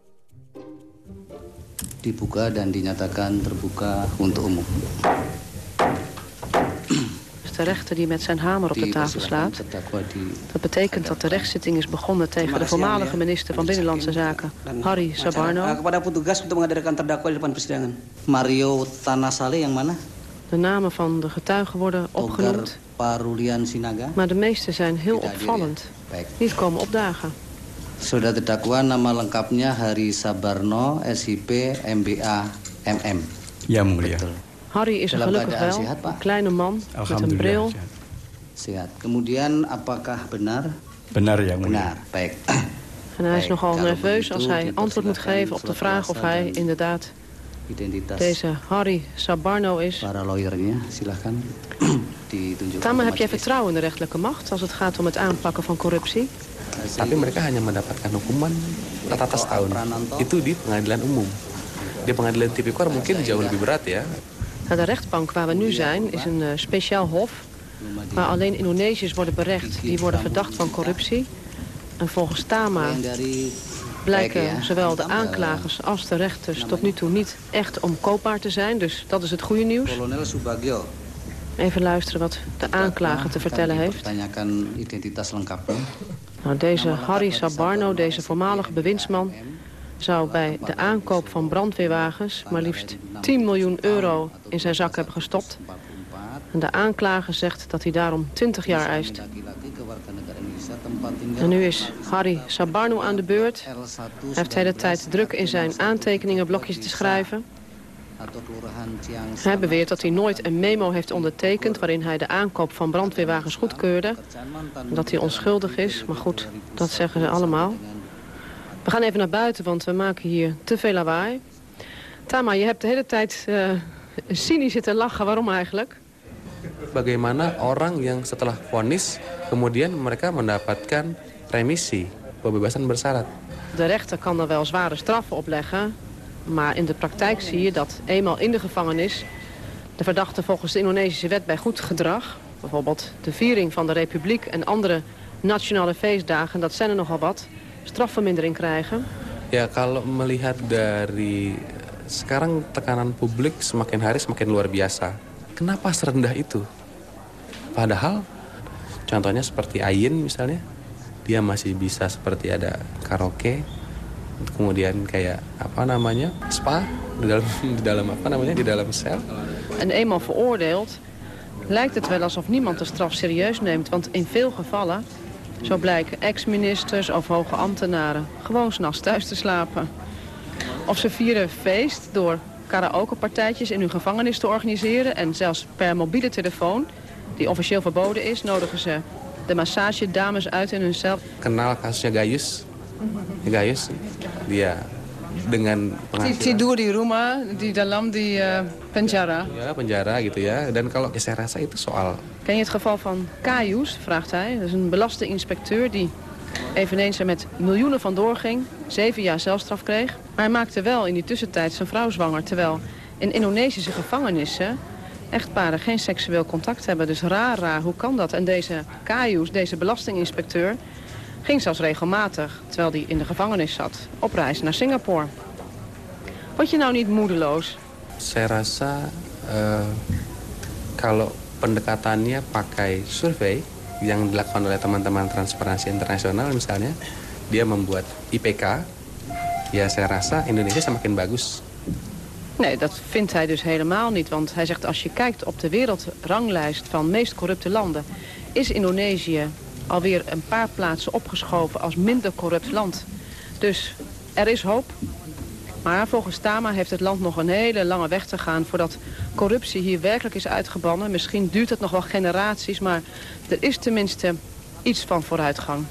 Dibuka dan dinyatakan terbuka untuk umum de rechter die met zijn hamer op de tafel slaat. Dat betekent dat de rechtszitting is begonnen tegen de voormalige minister van Binnenlandse Zaken, Harry Sabarno. Mario Tanasale yang mana? De namen van de getuigen worden opgenoemd. Maar de meeste zijn heel opvallend. Niet komen opdagen. Sudah terdakwa nama lengkapnya Hari Sabarno, SIP, MBA, MM. Ja, mulia. Harry is er gelukkig wel. Een kleine man met een bril. Sehat. Kemudian apakah benar? Benar yang Benar, baik. *clears throat* En hij is nogal nerveus als hij antwoord moet geven op de vraag of hij inderdaad deze Harry Sabarno is. Para lawyernya, silahkan. Tama, *clears throat* heb jij vertrouwen in de rechtelijke macht als het gaat om het aanpakken van corruptie? Tapi mereka hanya mendapatkan hukuman atas tahun. Itu di pengadilan umum. Di pengadilan tipikor mungkin jauh lebih berat ya. De rechtbank waar we nu zijn is een uh, speciaal hof... waar alleen Indonesiërs worden berecht die worden verdacht van corruptie. En volgens Tama blijken zowel de aanklagers als de rechters tot nu toe niet echt omkoopbaar te zijn. Dus dat is het goede nieuws. Even luisteren wat de aanklager te vertellen heeft. Nou, deze Harry Sabarno, deze voormalige bewindsman zou bij de aankoop van brandweerwagens maar liefst 10 miljoen euro in zijn zak hebben gestopt. En de aanklager zegt dat hij daarom 20 jaar eist. En nu is Harry Sabarno aan de beurt. Hij heeft de hele tijd druk in zijn aantekeningenblokjes te schrijven. Hij beweert dat hij nooit een memo heeft ondertekend... waarin hij de aankoop van brandweerwagens goedkeurde. Dat hij onschuldig is, maar goed, dat zeggen ze allemaal. We gaan even naar buiten, want we maken hier te veel lawaai. Tama, je hebt de hele tijd uh, cynisch zitten lachen. Waarom eigenlijk? Bagaimana orang yang setelah vonis kemudian mereka mendapatkan remisi, pembebasan bersyarat. De rechter kan er wel zware straffen opleggen, maar in de praktijk zie je dat eenmaal in de gevangenis de verdachte volgens de Indonesische wet bij goed gedrag, bijvoorbeeld de viering van de republiek en andere nationale feestdagen, dat zijn er nogal wat, strafvermindering krijgen? Ja, kalau melihat dari sekarang tekanan publik semakin hari semakin luar biasa. Kenapa serendah itu? Padahal contohnya seperti Ayin misalnya, dia masih bisa seperti ada karaoke, kemudian kayak apa namanya spa di dalam *laughs* di dalam apa namanya di dalam sel. En eenmaal veroordeeld lijkt het wel alsof niemand de straf serieus neemt, want in veel gevallen zo blijken ex-ministers of hoge ambtenaren gewoon s'nachts thuis te slapen. Of ze vieren feest door karaokepartijtjes in hun gevangenis te organiseren... en zelfs per mobiele telefoon, die officieel verboden is... nodigen ze de massagedames uit in hun cel. Kenal kasusnya Gayus. Gayus, dia dengan Tidur di rumah di dalam di uh, penjara. Ja, penjara gitu ya. Dan kalau saya rasa itu soal... Ken je het geval van Kajus, vraagt hij. Dat is een belastinginspecteur die eveneens er met miljoenen van doorging. Zeven jaar zelfstraf kreeg. Maar hij maakte wel in die tussentijd zijn vrouw zwanger. Terwijl in Indonesische gevangenissen echtparen geen seksueel contact hebben. Dus raar, raar, hoe kan dat? En deze Kajus, deze belastinginspecteur ging zelfs regelmatig, terwijl hij in de gevangenis zat, op reis naar Singapore. Word je nou niet moedeloos? Saya rasa kalau pendekatannya pakai survei yang dilakukan oleh teman-teman Transparansi Internasional misalnya, dia membuat IPK, ya saya rasa Indonesia semakin bagus. Nee, dat vindt hij dus helemaal niet. Want hij zegt als je kijkt op de wereldranglijst van meest corrupte landen... is Indonesië alweer een paar plaatsen opgeschoven als minder corrupt land. Dus er is hoop. Maar volgens Tama heeft het land nog een hele lange weg te gaan... voordat corruptie hier werkelijk is uitgebannen. Misschien duurt het nog wel generaties, maar er is tenminste iets van vooruitgang.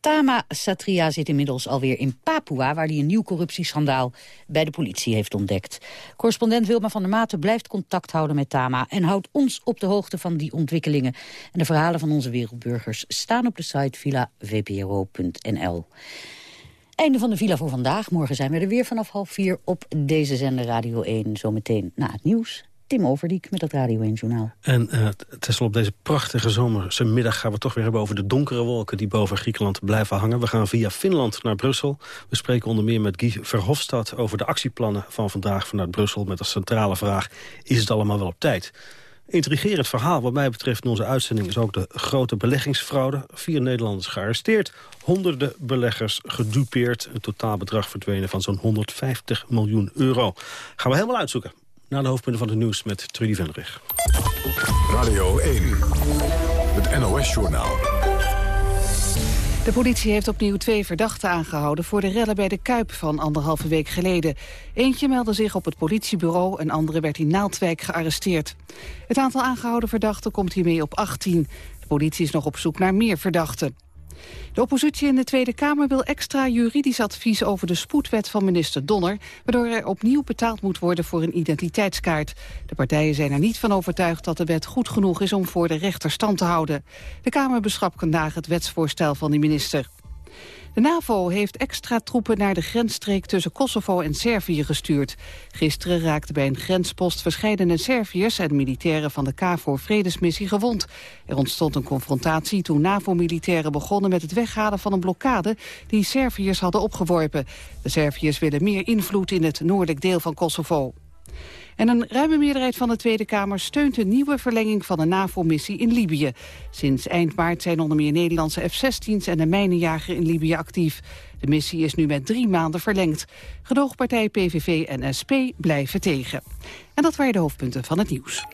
Tama Satria zit inmiddels alweer in Papua... waar hij een nieuw corruptieschandaal bij de politie heeft ontdekt. Correspondent Wilma van der Maten blijft contact houden met Tama... en houdt ons op de hoogte van die ontwikkelingen. En de verhalen van onze wereldburgers staan op de site villavpro.nl. Einde van de villa voor vandaag. Morgen zijn we er weer vanaf half vier op deze zender Radio 1. Zometeen na het nieuws. Tim Overdiek met het Radio 1 Journaal. En uh, Tessel, op deze prachtige zomerse middag gaan we toch weer hebben over de donkere wolken die boven Griekenland blijven hangen. We gaan via Finland naar Brussel. We spreken onder meer met Guy Verhofstadt over de actieplannen van vandaag vanuit Brussel. Met als centrale vraag, is het allemaal wel op tijd? Intrigerend verhaal wat mij betreft in onze uitzending is ook de grote beleggingsfraude. Vier Nederlanders gearresteerd, honderden beleggers gedupeerd. Een totaalbedrag verdwenen van zo'n 150 miljoen euro. Gaan we helemaal uitzoeken. Na de hoofdpunten van het nieuws met Trudy Vendrich. Radio 1, het NOS-journaal. De politie heeft opnieuw twee verdachten aangehouden voor de rellen bij de Kuip van anderhalve week geleden. Eentje meldde zich op het politiebureau, een andere werd in Naaldwijk gearresteerd. Het aantal aangehouden verdachten komt hiermee op 18. De politie is nog op zoek naar meer verdachten. De oppositie in de Tweede Kamer wil extra juridisch advies over de spoedwet van minister Donner, waardoor er opnieuw betaald moet worden voor een identiteitskaart. De partijen zijn er niet van overtuigd dat de wet goed genoeg is om voor de rechter stand te houden. De Kamer beschrapt vandaag het wetsvoorstel van de minister. De NAVO heeft extra troepen naar de grensstreek tussen Kosovo en Servië gestuurd. Gisteren raakten bij een grenspost verscheidene Serviërs en militairen van de KFOR-vredesmissie gewond. Er ontstond een confrontatie toen NAVO-militairen begonnen met het weghalen van een blokkade die Serviërs hadden opgeworpen. De Serviërs willen meer invloed in het noordelijk deel van Kosovo. En een ruime meerderheid van de Tweede Kamer steunt een nieuwe verlenging van de NAVO-missie in Libië. Sinds eind maart zijn onder meer Nederlandse F-16's en de mijnenjager in Libië actief. De missie is nu met drie maanden verlengd. Gedoogpartij PVV en SP blijven tegen. En dat waren de hoofdpunten van het nieuws.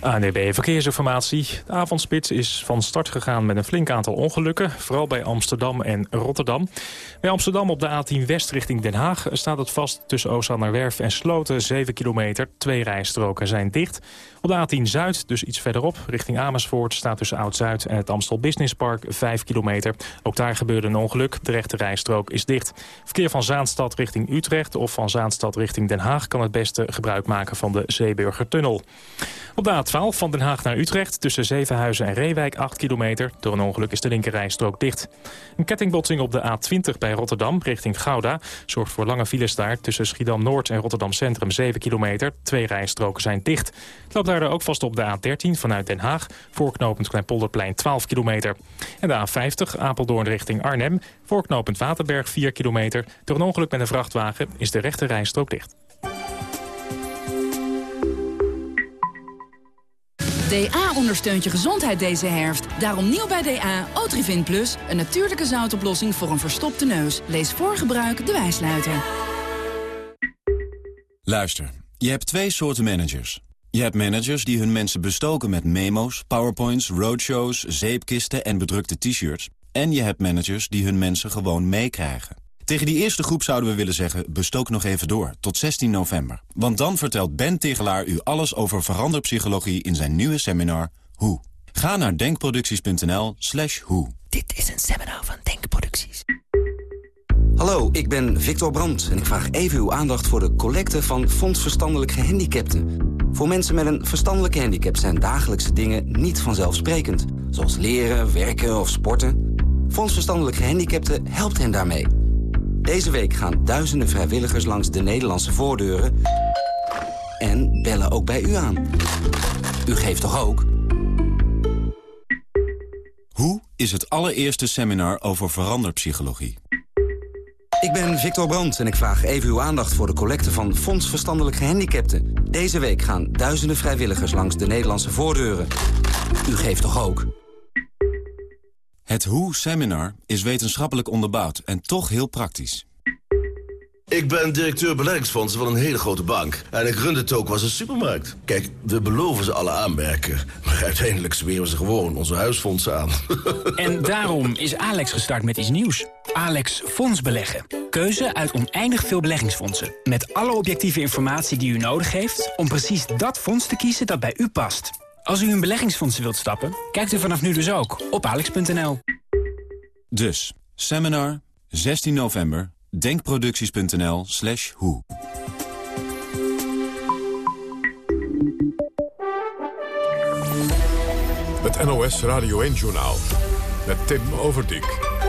ANDB Verkeersinformatie. De avondspits is van start gegaan met een flink aantal ongelukken. Vooral bij Amsterdam en Rotterdam. Bij Amsterdam op de A10 West richting Den Haag staat het vast tussen Oosanderwerf en Sloten 7 kilometer. Twee rijstroken zijn dicht. Op de A10 Zuid, dus iets verderop, richting Amersfoort... staat tussen Oud-Zuid en het Amstel Business Park 5 kilometer. Ook daar gebeurde een ongeluk. De rechte rijstrook is dicht. Verkeer van Zaanstad richting Utrecht of van Zaanstad richting Den Haag... kan het beste gebruik maken van de Zeeburgertunnel. Op de A12 van Den Haag naar Utrecht tussen Zevenhuizen en Reewijk 8 kilometer. Door een ongeluk is de linkerrijstrook dicht. Een kettingbotsing op de A20 bij Rotterdam richting Gouda... zorgt voor lange files daar tussen Schiedam-Noord en Rotterdam Centrum 7 kilometer. Twee rijstroken zijn dicht. Het loopt daar ook vast op de A13 vanuit Den Haag... voorknopend Kleinpolderplein 12 kilometer. En de A50 Apeldoorn richting Arnhem... voorknopend Waterberg 4 kilometer. Door een ongeluk met een vrachtwagen is de rechte rijstrook dicht. DA ondersteunt je gezondheid deze herfst. Daarom nieuw bij DA Otrivin Plus. Een natuurlijke zoutoplossing voor een verstopte neus. Lees voor gebruik de wijsluiter. Luister, je hebt twee soorten managers. Je hebt managers die hun mensen bestoken met memo's, powerpoints, roadshows, zeepkisten en bedrukte t-shirts. En je hebt managers die hun mensen gewoon meekrijgen. Tegen die eerste groep zouden we willen zeggen, bestook nog even door, tot 16 november. Want dan vertelt Ben Tegelaar u alles over veranderpsychologie in zijn nieuwe seminar Hoe. Ga naar denkproducties.nl slash hoe. Dit is een seminar van Denkproducties. Hallo, ik ben Victor Brandt en ik vraag even uw aandacht voor de collecte van Fonds Verstandelijk Gehandicapten. Voor mensen met een verstandelijke handicap zijn dagelijkse dingen niet vanzelfsprekend. Zoals leren, werken of sporten. Fonds Verstandelijk Gehandicapten helpt hen daarmee. Deze week gaan duizenden vrijwilligers langs de Nederlandse voordeuren... en bellen ook bij u aan. U geeft toch ook? Hoe is het allereerste seminar over veranderpsychologie? Ik ben Victor Brandt en ik vraag even uw aandacht voor de collecte van Fonds Verstandelijk Gehandicapten. Deze week gaan duizenden vrijwilligers langs de Nederlandse voordeuren. U geeft toch ook? Het Hoe-seminar is wetenschappelijk onderbouwd en toch heel praktisch. Ik ben directeur beleggingsfondsen van een hele grote bank. En ik run het ook als een supermarkt. Kijk, we beloven ze alle aanmerken. Maar uiteindelijk zweren ze gewoon onze huisfondsen aan. *laughs* en daarom is Alex gestart met iets nieuws. Alex Fonds Beleggen. Keuze uit oneindig veel beleggingsfondsen. Met alle objectieve informatie die u nodig heeft... om precies dat fonds te kiezen dat bij u past. Als u in beleggingsfondsen wilt stappen, kijkt u vanaf nu dus ook op alex.nl. Dus, seminar, 16 november, denkproducties.nl slash hoe. Het NOS Radio 1-journaal met Tim Overdijk.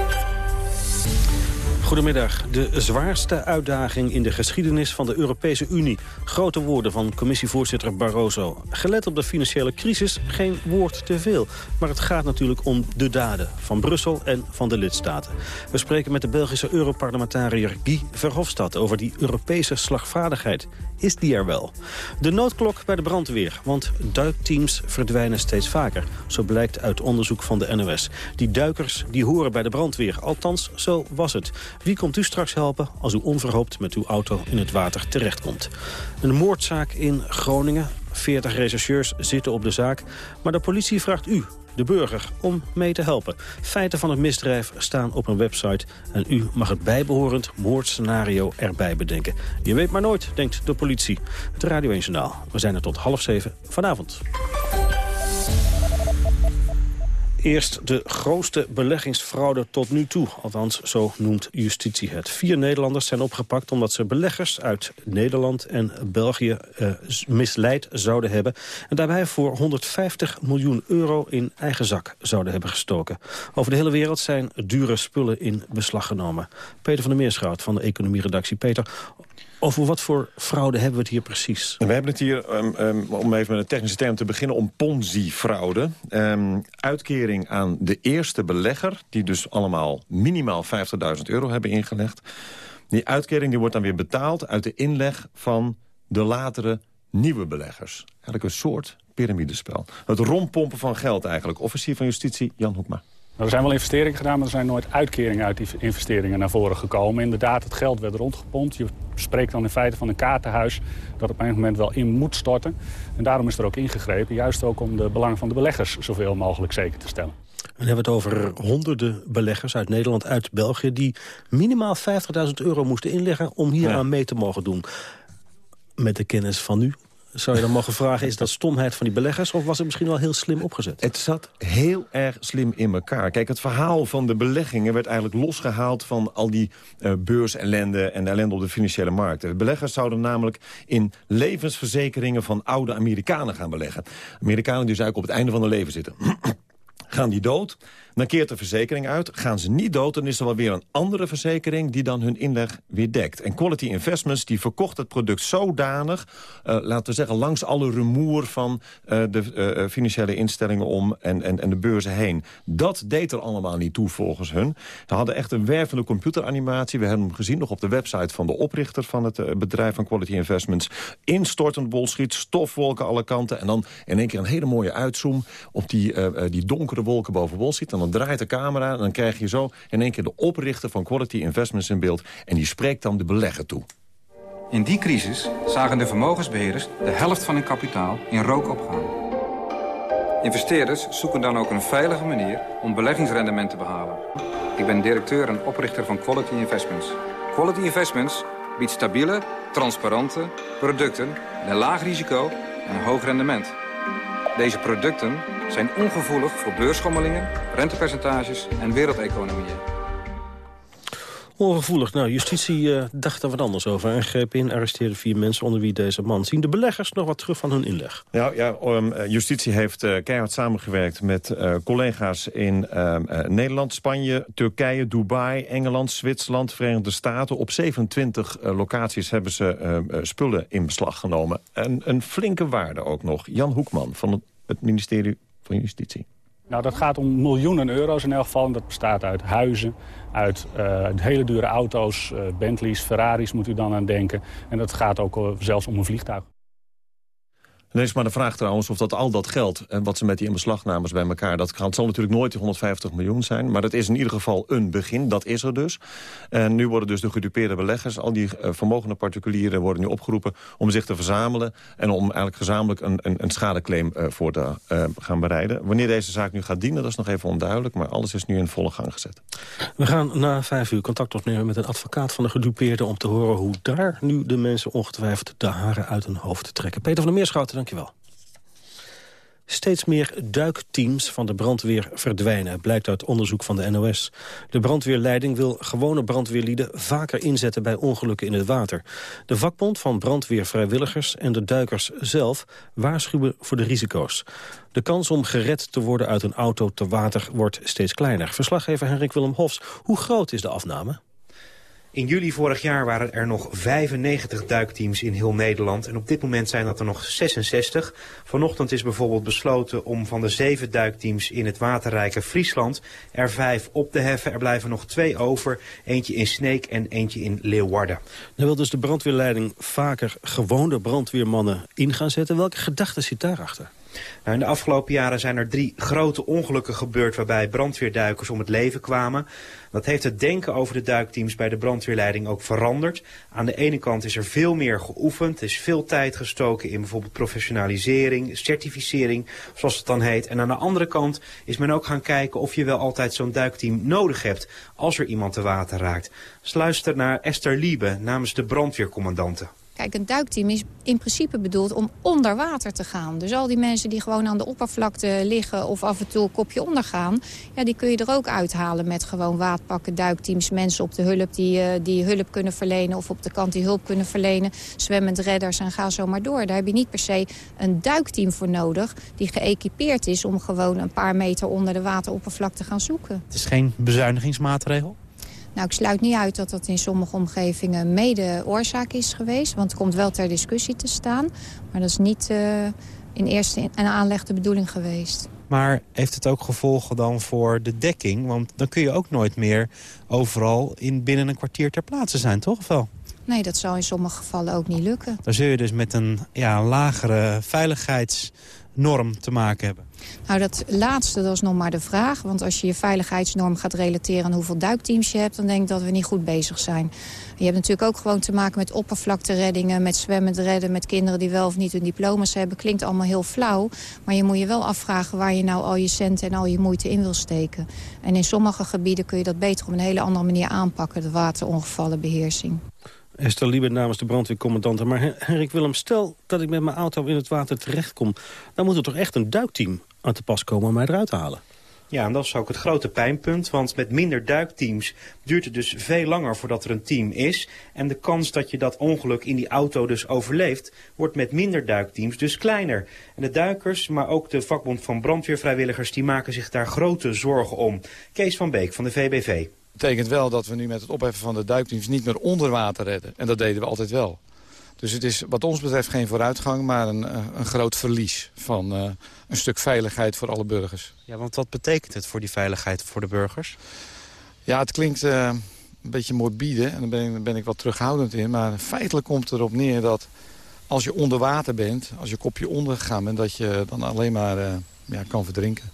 Goedemiddag. De zwaarste uitdaging in de geschiedenis van de Europese Unie. Grote woorden van commissievoorzitter Barroso. Gelet op de financiële crisis geen woord te veel. Maar het gaat natuurlijk om de daden van Brussel en van de lidstaten. We spreken met de Belgische Europarlementariër Guy Verhofstadt... over die Europese slagvaardigheid. Is die er wel? De noodklok bij de brandweer, want duikteams verdwijnen steeds vaker. Zo blijkt uit onderzoek van de NOS. Die duikers die horen bij de brandweer, althans zo was het. Wie komt u straks helpen als u onverhoopt met uw auto in het water terechtkomt? Een moordzaak in Groningen. 40 rechercheurs zitten op de zaak. Maar de politie vraagt u, de burger, om mee te helpen. Feiten van het misdrijf staan op een website. En u mag het bijbehorend moordscenario erbij bedenken. Je weet maar nooit, denkt de politie. Het Radio 1 Journaal. We zijn er tot half zeven vanavond. Eerst de grootste beleggingsfraude tot nu toe. Althans, zo noemt justitie het. Vier Nederlanders zijn opgepakt omdat ze beleggers uit Nederland en België eh, misleid zouden hebben. En daarbij voor 150 miljoen euro in eigen zak zouden hebben gestoken. Over de hele wereld zijn dure spullen in beslag genomen. Peter van der Meerschout van de economieredactie. Peter, over wat voor fraude hebben we het hier precies? We hebben het hier, um, um, om even met een technische term te beginnen... om ponzi-fraude. Um, uitkering aan de eerste belegger... die dus allemaal minimaal 50.000 euro hebben ingelegd. Die uitkering die wordt dan weer betaald uit de inleg van de latere nieuwe beleggers. Eigenlijk een soort piramidespel. Het rondpompen van geld eigenlijk. Officier van Justitie, Jan Hoekma. Er zijn wel investeringen gedaan, maar er zijn nooit uitkeringen uit die investeringen naar voren gekomen. Inderdaad, het geld werd rondgepompt. Je spreekt dan in feite van een kaartenhuis dat op een moment wel in moet storten. En daarom is er ook ingegrepen, juist ook om de belangen van de beleggers zoveel mogelijk zeker te stellen. We hebben het over honderden beleggers uit Nederland, uit België... die minimaal 50.000 euro moesten inleggen om hier aan mee te mogen doen. Met de kennis van nu, zou je dan mogen vragen, is dat stomheid van die beleggers... of was het misschien wel heel slim opgezet? Het zat heel erg slim in elkaar. Kijk, het verhaal van de beleggingen werd eigenlijk losgehaald... van al die uh, beursellende en de ellende op de financiële markten. De beleggers zouden namelijk in levensverzekeringen van oude Amerikanen gaan beleggen. Amerikanen die dus eigenlijk op het einde van hun leven zitten. *clears throat* gaan die dood... Dan keert de verzekering uit. Gaan ze niet dood, dan is er wel weer een andere verzekering... die dan hun inleg weer dekt. En Quality Investments die verkocht het product zodanig... Uh, laten we zeggen, langs alle rumoer van uh, de uh, financiële instellingen om... En, en, en de beurzen heen. Dat deed er allemaal niet toe volgens hun. Ze hadden echt een wervende computeranimatie. We hebben hem gezien nog op de website van de oprichter... van het bedrijf van Quality Investments. Instortend bolschiet, stofwolken alle kanten... en dan in één keer een hele mooie uitzoom... op die, die donkere wolken boven dan draait de camera en dan krijg je zo in één keer de oprichter van Quality Investments in beeld. En die spreekt dan de belegger toe. In die crisis zagen de vermogensbeheerders de helft van hun kapitaal in rook opgaan. Investeerders zoeken dan ook een veilige manier om beleggingsrendement te behalen. Ik ben directeur en oprichter van Quality Investments. Quality Investments biedt stabiele, transparante producten met een laag risico en een hoog rendement. Deze producten zijn ongevoelig voor beursschommelingen, rentepercentages en wereldeconomieën. Ongevoelig. Nou, justitie uh, dacht er wat anders over en greep in, arresteerde vier mensen onder wie deze man. Zien de beleggers nog wat terug van hun inleg? Ja, ja um, justitie heeft uh, keihard samengewerkt met uh, collega's in Nederland, Spanje, Turkije, Dubai, Engeland, Zwitserland, Verenigde Staten. Op 27 locaties hebben ze spullen in beslag genomen. En een flinke waarde ook nog. Jan Hoekman van het, het ministerie van Justitie. Nou, dat gaat om miljoenen euro's in elk geval. En dat bestaat uit huizen, uit uh, hele dure auto's, uh, Bentleys, Ferraris moet u dan aan denken. En dat gaat ook uh, zelfs om een vliegtuig. Dan is maar de vraag trouwens of dat al dat geld... en wat ze met die inbeslagnames bij elkaar... dat gaat, zal natuurlijk nooit die 150 miljoen zijn... maar dat is in ieder geval een begin, dat is er dus. En nu worden dus de gedupeerde beleggers... al die uh, vermogende particulieren worden nu opgeroepen... om zich te verzamelen en om eigenlijk gezamenlijk... een, een, een schadeclaim uh, voor te uh, gaan bereiden. Wanneer deze zaak nu gaat dienen, dat is nog even onduidelijk... maar alles is nu in volle gang gezet. We gaan na vijf uur contact opnemen met een advocaat van de gedupeerde... om te horen hoe daar nu de mensen ongetwijfeld de haren uit hun hoofd trekken. Peter van der Meerschouten Dankjewel. Steeds meer duikteams van de brandweer verdwijnen, blijkt uit onderzoek van de NOS. De brandweerleiding wil gewone brandweerlieden vaker inzetten bij ongelukken in het water. De vakbond van brandweervrijwilligers en de duikers zelf waarschuwen voor de risico's. De kans om gered te worden uit een auto te water wordt steeds kleiner. Verslaggever Henrik Willem Hofs, hoe groot is de afname? In juli vorig jaar waren er nog 95 duikteams in heel Nederland. En op dit moment zijn dat er nog 66. Vanochtend is bijvoorbeeld besloten om van de zeven duikteams in het waterrijke Friesland er vijf op te heffen. Er blijven nog twee over. Eentje in Sneek en eentje in Leeuwarden. Dan wil dus de brandweerleiding vaker gewone brandweermannen in gaan zetten. Welke gedachte zit daarachter? Nou, in de afgelopen jaren zijn er drie grote ongelukken gebeurd waarbij brandweerduikers om het leven kwamen. Dat heeft het denken over de duikteams bij de brandweerleiding ook veranderd. Aan de ene kant is er veel meer geoefend. Is veel tijd gestoken in bijvoorbeeld professionalisering, certificering, zoals het dan heet. En aan de andere kant is men ook gaan kijken of je wel altijd zo'n duikteam nodig hebt als er iemand te water raakt. Dus luister naar Esther Liebe namens de brandweercommandanten. Kijk, een duikteam is in principe bedoeld om onder water te gaan. Dus al die mensen die gewoon aan de oppervlakte liggen of af en toe een kopje ondergaan... Ja, die kun je er ook uithalen met gewoon waadpakken, duikteams, mensen op de hulp die, uh, die hulp kunnen verlenen... of op de kant die hulp kunnen verlenen, zwemmend redders en ga zo maar door. Daar heb je niet per se een duikteam voor nodig die geëquipeerd is... om gewoon een paar meter onder de wateroppervlakte te gaan zoeken. Het is geen bezuinigingsmaatregel? Nou, ik sluit niet uit dat dat in sommige omgevingen mede oorzaak is geweest. Want het komt wel ter discussie te staan. Maar dat is niet uh, in eerste aanleg de bedoeling geweest. Maar heeft het ook gevolgen dan voor de dekking? Want dan kun je ook nooit meer overal in binnen een kwartier ter plaatse zijn, toch? Of wel? Nee, dat zou in sommige gevallen ook niet lukken. Dan zul je dus met een ja, lagere veiligheidsnorm te maken hebben. Nou, dat laatste dat is nog maar de vraag. Want als je je veiligheidsnorm gaat relateren aan hoeveel duikteams je hebt... dan denk ik dat we niet goed bezig zijn. Je hebt natuurlijk ook gewoon te maken met oppervlaktereddingen... met zwemmend redden, met kinderen die wel of niet hun diploma's hebben. Klinkt allemaal heel flauw. Maar je moet je wel afvragen waar je nou al je centen en al je moeite in wil steken. En in sommige gebieden kun je dat beter op een hele andere manier aanpakken. De waterongevallenbeheersing. Esther Liebe namens de brandweercommandanten. Maar Henrik Willem, stel dat ik met mijn auto in het water terechtkom... dan moet er toch echt een duikteam aan te pas komen om mij eruit te halen? Ja, en dat is ook het grote pijnpunt, want met minder duikteams duurt het dus veel langer voordat er een team is. En de kans dat je dat ongeluk in die auto dus overleeft, wordt met minder duikteams dus kleiner. En de duikers, maar ook de vakbond van brandweervrijwilligers, die maken zich daar grote zorgen om. Kees van Beek van de VBV betekent wel dat we nu met het opheffen van de duikteams niet meer onder water redden. En dat deden we altijd wel. Dus het is wat ons betreft geen vooruitgang, maar een, eh, een groot verlies van uh, een stuk veiligheid voor alle burgers. Ja, want wat betekent het voor die veiligheid voor de burgers? Ja, het klinkt uh, een beetje morbide en daar ben ik, ben ik wat terughoudend in. Maar feitelijk komt het erop neer dat als je onder water bent, als je kopje ondergegaan bent, dat je dan alleen maar ja, kan verdrinken.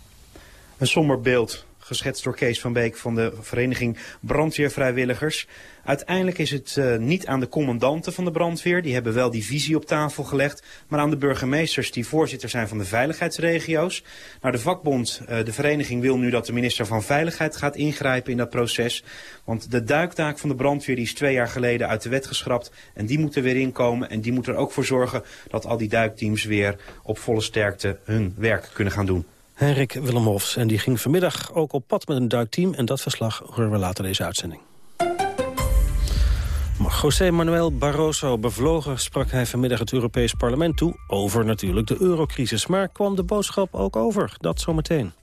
Een somber beeld geschetst door Kees van Beek van de vereniging Brandweervrijwilligers. Uiteindelijk is het uh, niet aan de commandanten van de brandweer, die hebben wel die visie op tafel gelegd, maar aan de burgemeesters die voorzitter zijn van de veiligheidsregio's. Nou, de vakbond, uh, de vereniging wil nu dat de minister van Veiligheid gaat ingrijpen in dat proces. Want de duiktaak van de brandweer die is twee jaar geleden uit de wet geschrapt en die moet er weer inkomen en die moet er ook voor zorgen dat al die duikteams weer op volle sterkte hun werk kunnen gaan doen. Henrik Willemhofs. En die ging vanmiddag ook op pad met een duikteam. En dat verslag horen we later deze uitzending. José Manuel Barroso bevlogen sprak hij vanmiddag het Europees Parlement toe... over natuurlijk de eurocrisis. Maar kwam de boodschap ook over? Dat zometeen.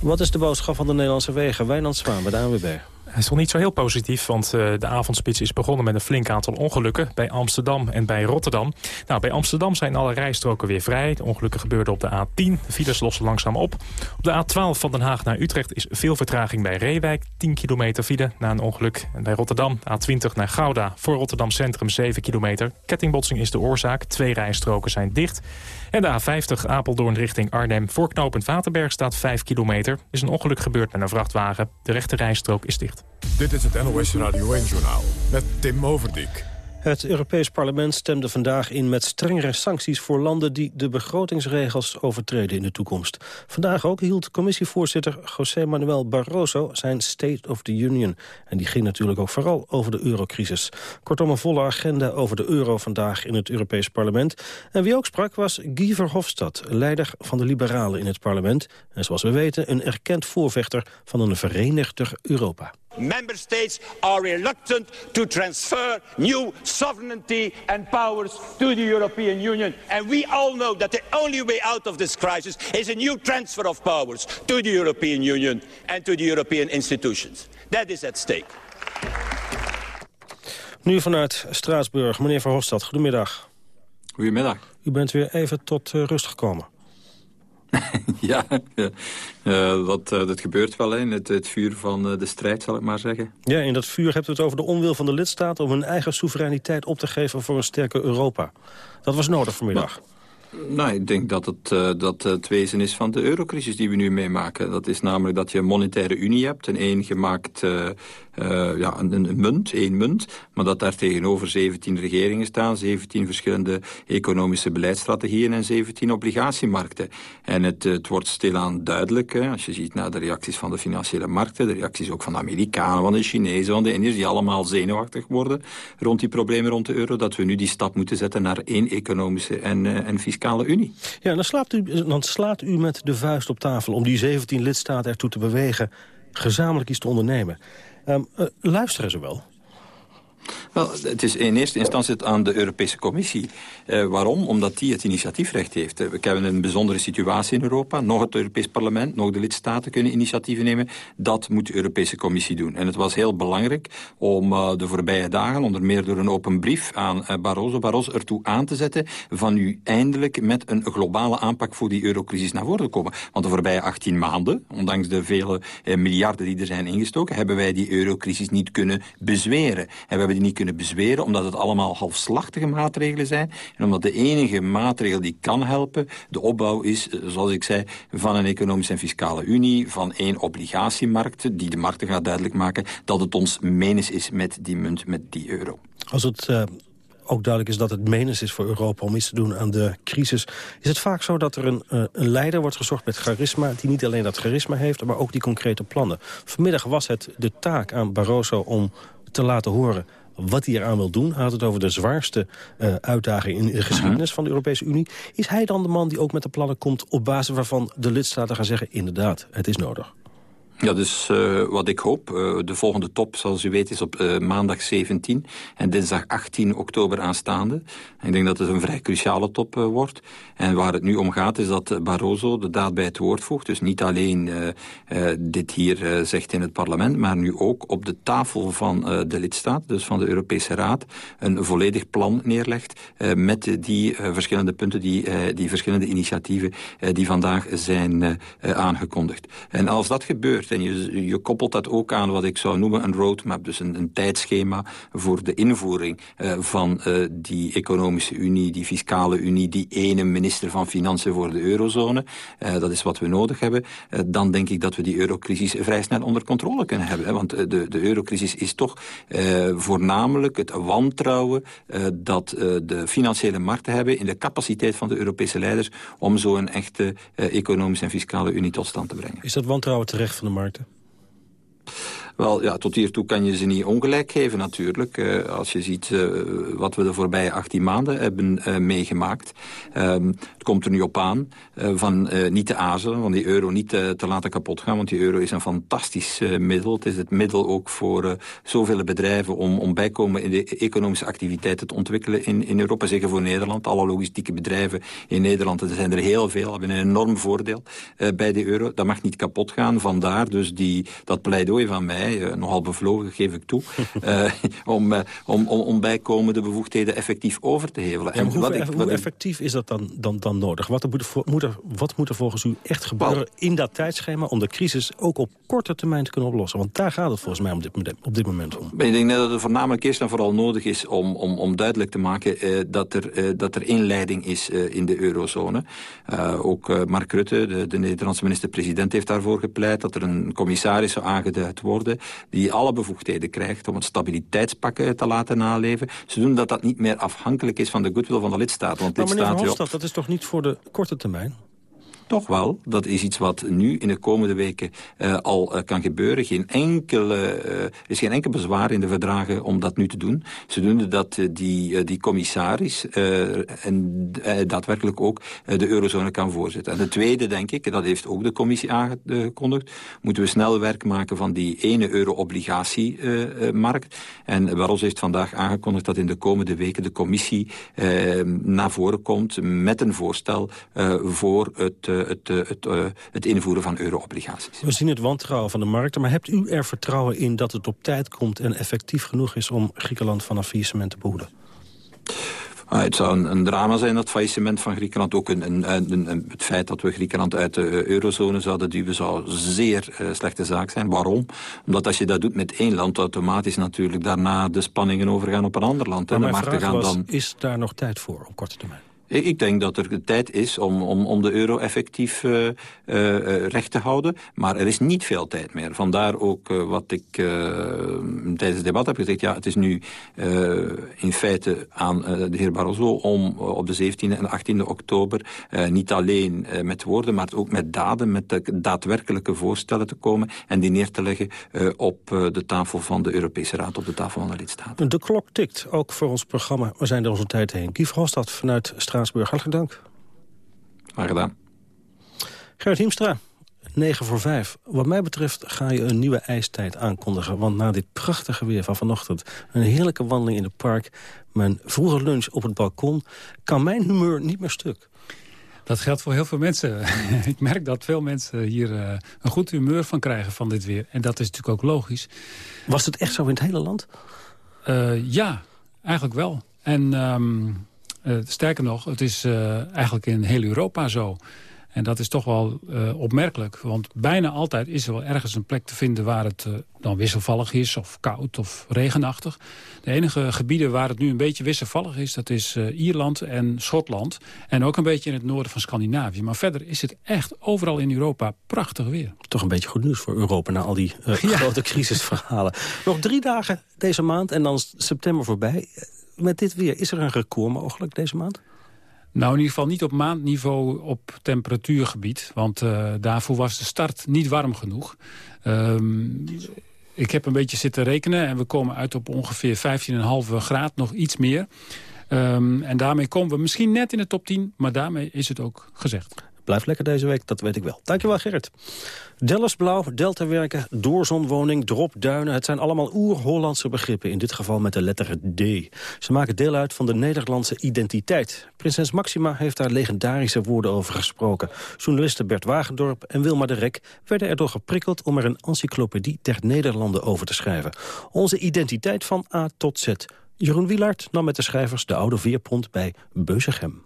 Wat is de boodschap van de Nederlandse wegen? Wijnand Zwaan bij de ANWB. Hij nog niet zo heel positief, want uh, de avondspits is begonnen met een flink aantal ongelukken bij Amsterdam en bij Rotterdam. Nou, bij Amsterdam zijn alle rijstroken weer vrij. De ongelukken gebeurden op de A10. De lossen langzaam op. Op de A12 van Den Haag naar Utrecht is veel vertraging bij Reewijk. 10 kilometer file na een ongeluk. En bij Rotterdam A20 naar Gouda voor Rotterdam Centrum 7 kilometer. Kettingbotsing is de oorzaak. Twee rijstroken zijn dicht. En de A50 Apeldoorn richting Arnhem voor knooppunt Waterberg staat 5 kilometer. is een ongeluk gebeurd met een vrachtwagen. De rechte rijstrook is dicht. Dit is het NOS Radio 1-journaal met Tim Overdijk. Het Europees Parlement stemde vandaag in met strengere sancties voor landen die de begrotingsregels overtreden in de toekomst. Vandaag ook hield commissievoorzitter José Manuel Barroso zijn State of the Union. En die ging natuurlijk ook vooral over de eurocrisis. Kortom een volle agenda over de euro vandaag in het Europees Parlement. En wie ook sprak was Guy Verhofstadt, leider van de Liberalen in het parlement. En zoals we weten een erkend voorvechter van een verenigder Europa. Member states are reluctant to transfer new sovereignty and powers to the European Union. And we all know that the only way out of this crisis is a new transfer of powers to the European Union and to the European institutions. That is at stake. Nu vanuit Straatsburg, meneer Verhofstadt, goedemiddag. Goedemiddag. U bent weer even tot uh, rust gekomen. *laughs* ja, uh, dat, uh, dat gebeurt wel in het, het vuur van uh, de strijd, zal ik maar zeggen. Ja, in dat vuur hebt u het over de onwil van de lidstaten... om hun eigen soevereiniteit op te geven voor een sterker Europa. Dat was nodig vanmiddag. Maar... Nou, ik denk dat het, uh, dat het wezen is van de eurocrisis die we nu meemaken. Dat is namelijk dat je een monetaire unie hebt. Een eengemaakt uh, ja, een, een, munt, één munt. Maar dat daar tegenover 17 regeringen staan. 17 verschillende economische beleidsstrategieën en 17 obligatiemarkten. En het, het wordt stilaan duidelijk, hè, als je ziet naar de reacties van de financiële markten. De reacties ook van de Amerikanen, van de Chinezen, van de Indiërs. Die allemaal zenuwachtig worden rond die problemen rond de euro. Dat we nu die stap moeten zetten naar één economische en, en fiscale Unie. Ja, dan slaat, u, dan slaat u met de vuist op tafel om die 17 lidstaten ertoe te bewegen gezamenlijk iets te ondernemen. Um, uh, luisteren ze wel? Wel, het is in eerste instantie aan de Europese Commissie. Uh, waarom? Omdat die het initiatiefrecht heeft. Uh, we hebben een bijzondere situatie in Europa. Nog het Europees Parlement, nog de lidstaten kunnen initiatieven nemen. Dat moet de Europese Commissie doen. En het was heel belangrijk om uh, de voorbije dagen, onder meer door een open brief aan Barroso, Barroso ertoe aan te zetten van u eindelijk met een globale aanpak voor die eurocrisis naar voren te komen. Want de voorbije 18 maanden, ondanks de vele miljarden die er zijn ingestoken, hebben wij die eurocrisis niet kunnen bezweren. En we die niet kunnen bezweren, omdat het allemaal halfslachtige maatregelen zijn. En omdat de enige maatregel die kan helpen, de opbouw is, zoals ik zei, van een economische en fiscale unie, van één obligatiemarkt, die de markten gaat duidelijk maken dat het ons menens is met die munt, met die euro. Als het... Uh ook duidelijk is dat het menens is voor Europa om iets te doen aan de crisis. Is het vaak zo dat er een, uh, een leider wordt gezocht met charisma... die niet alleen dat charisma heeft, maar ook die concrete plannen. Vanmiddag was het de taak aan Barroso om te laten horen wat hij eraan wil doen. Hij had het over de zwaarste uh, uitdaging in de geschiedenis van de Europese Unie. Is hij dan de man die ook met de plannen komt op basis waarvan de lidstaten gaan zeggen... inderdaad, het is nodig? Ja, dus uh, wat ik hoop. Uh, de volgende top, zoals u weet, is op uh, maandag 17 en dinsdag 18 oktober aanstaande. En ik denk dat het een vrij cruciale top wordt. En waar het nu om gaat, is dat Barroso de daad bij het woord voegt. Dus niet alleen dit hier zegt in het parlement, maar nu ook op de tafel van de lidstaat, dus van de Europese Raad, een volledig plan neerlegt met die verschillende punten, die, die verschillende initiatieven die vandaag zijn aangekondigd. En als dat gebeurt, en je, koppelt dat ook aan wat ik zou noemen een roadmap, dus een, een tijdschema voor de invoering uh, van uh, die economische unie, die fiscale unie, die ene minister van Financiën voor de eurozone. Uh, dat is wat we nodig hebben. dan denk ik dat we die eurocrisis vrij snel onder controle kunnen hebben. Hè, want de, de eurocrisis is toch voornamelijk het wantrouwen dat de financiële markten hebben in de capaciteit van de Europese leiders om zo'n echte economische en fiscale unie tot stand te brengen. Is dat wantrouwen terecht van de markten? Wel, ja, tot hiertoe kan je ze niet ongelijk geven natuurlijk. Uh, als je ziet uh, wat we de voorbije 18 maanden hebben uh, meegemaakt. Ehm, het komt er nu op aan van niet te aarzelen, van die euro niet te laten kapot gaan. Want die euro is een fantastisch middel. Het is het middel ook voor zoveel bedrijven om, om bijkomen in de economische activiteiten te ontwikkelen in, in Europa. Zeker voor Nederland. Alle logistieke bedrijven in Nederland, er zijn er heel veel, hebben een enorm voordeel bij de euro. Dat mag niet kapot gaan. Vandaar dus die, dat pleidooi van mij uh, nogal bevlogen, geef ik toe, uh, *laughs* om, uh, om, om, om bijkomende bevoegdheden effectief over te hevelen. Ja, hoe, wat ik, wat hoe effectief is dat dan, dan, dan nodig? Wat moet, er moet, er, wat moet er volgens u echt gebeuren in dat tijdschema... om de crisis ook op korte termijn te kunnen oplossen? Want daar gaat het volgens mij op dit, op dit moment om. Ik denk dat het voornamelijk eerst en vooral nodig is om, om, om duidelijk te maken... dat, er, dat er inleiding is in de eurozone. ook Mark Rutte, de, de Nederlandse minister-president, heeft daarvoor gepleit... dat er een commissaris zou aangeduid worden worden... die alle bevoegdheden krijgt om het stabiliteitspakken te laten naleven. Ze doen dat dat niet meer afhankelijk is van de goodwill van de lidstaten. Want maar. Verhofstadt, dat is toch niet voor de korte termijn? Toch wel. Dat is iets wat nu in de komende weken uh, al uh, kan gebeuren. Geen enkele, uh, is geen enkel bezwaar in de verdragen om dat nu te doen. Ze doen dat die, die commissaris en daadwerkelijk ook de eurozone kan voorzitten. En de tweede, denk ik, dat heeft ook de commissie aangekondigd, moeten we snel werk maken van die ene euro-obligatiemarkt. en Barroso heeft vandaag aangekondigd dat in de komende weken de commissie naar voren komt met een voorstel voor het het, het, het invoeren van euro-obligaties. We zien het wantrouwen van de markten, maar hebt u er vertrouwen in dat het op tijd komt en effectief genoeg is om Griekenland vanaf faillissement te behoeden? Uh, het zou een, een, drama zijn, dat faillissement van Griekenland. Ook een, een, het feit dat we Griekenland uit de eurozone zouden duwen... zou zeer uh, slechte zaak zijn. Waarom? Omdat als je dat doet met één land... automatisch natuurlijk daarna de spanningen overgaan op een ander land. Maar en mijn vraag gaan was, dan... is daar nog tijd voor op korte termijn? Ik denk dat er de tijd is om, om, om de euro effectief uh, uh, recht te houden. Maar er is niet veel tijd meer. Vandaar ook wat ik tijdens het debat heb gezegd. Ja, het is nu in feite aan de heer Barroso om op de 17e en 18e oktober... niet alleen met woorden, maar ook met daden... met de daadwerkelijke voorstellen te komen... en die neer te leggen op de tafel van de Europese Raad, op de tafel van de lidstaten. De klok tikt, ook voor ons programma. We zijn er onze tijd heen. Kief Hofstad vanuit Straatsburg. Hartelijk dank. Graag gedaan. Gerrit Hiemstra, 9 voor 5. Wat mij betreft ga je een nieuwe ijstijd aankondigen. Want na dit prachtige weer van vanochtend... een heerlijke wandeling in het park... mijn vroege lunch op het balkon... kan mijn humeur niet meer stuk. Dat geldt voor heel veel mensen. *laughs* Ik merk dat veel mensen hier uh, een goed humeur van krijgen van dit weer. En dat is natuurlijk ook logisch. Was het echt zo in het hele land? Uh, ja, eigenlijk wel. En... Um, uh, sterker nog, het is uh, eigenlijk in heel Europa zo. En dat is toch wel uh, opmerkelijk. Want bijna altijd is er wel ergens een plek te vinden... waar het dan wisselvallig is, of koud, of regenachtig. De enige gebieden waar het nu een beetje wisselvallig is... dat is Ierland en Schotland. En ook een beetje in het noorden van Scandinavië. Maar verder is het echt overal in Europa prachtig weer. Toch een beetje goed nieuws voor Europa... na al die *laughs* ja. grote *laughs* crisisverhalen. Nog drie dagen deze maand en dan september voorbij met dit weer, is er een record mogelijk deze maand? Nou, in ieder geval niet op maandniveau op temperatuurgebied. Want uh, daarvoor was de start niet warm genoeg. Um, ik heb een beetje zitten rekenen en we komen uit op ongeveer 15,5 graad, nog iets meer. Um, en daarmee komen we misschien net in de top 10, maar daarmee is het ook gezegd. Blijf lekker deze week, dat weet ik wel. Dankjewel Gerrit. Dellersblauw, deltawerken, doorzonwoning, dropduinen... het zijn allemaal oer-Hollandse begrippen, in dit geval met de letter D. Ze maken deel uit van de Nederlandse identiteit. Prinses Maxima heeft daar legendarische woorden over gesproken. Journalisten Bert Wagendorp en Wilma de Rek werden erdoor geprikkeld... om er een encyclopedie der Nederlanden over te schrijven. Onze identiteit van A tot Z. Jeroen Wielaert nam met de schrijvers de oude veerpont bij Beuzegem.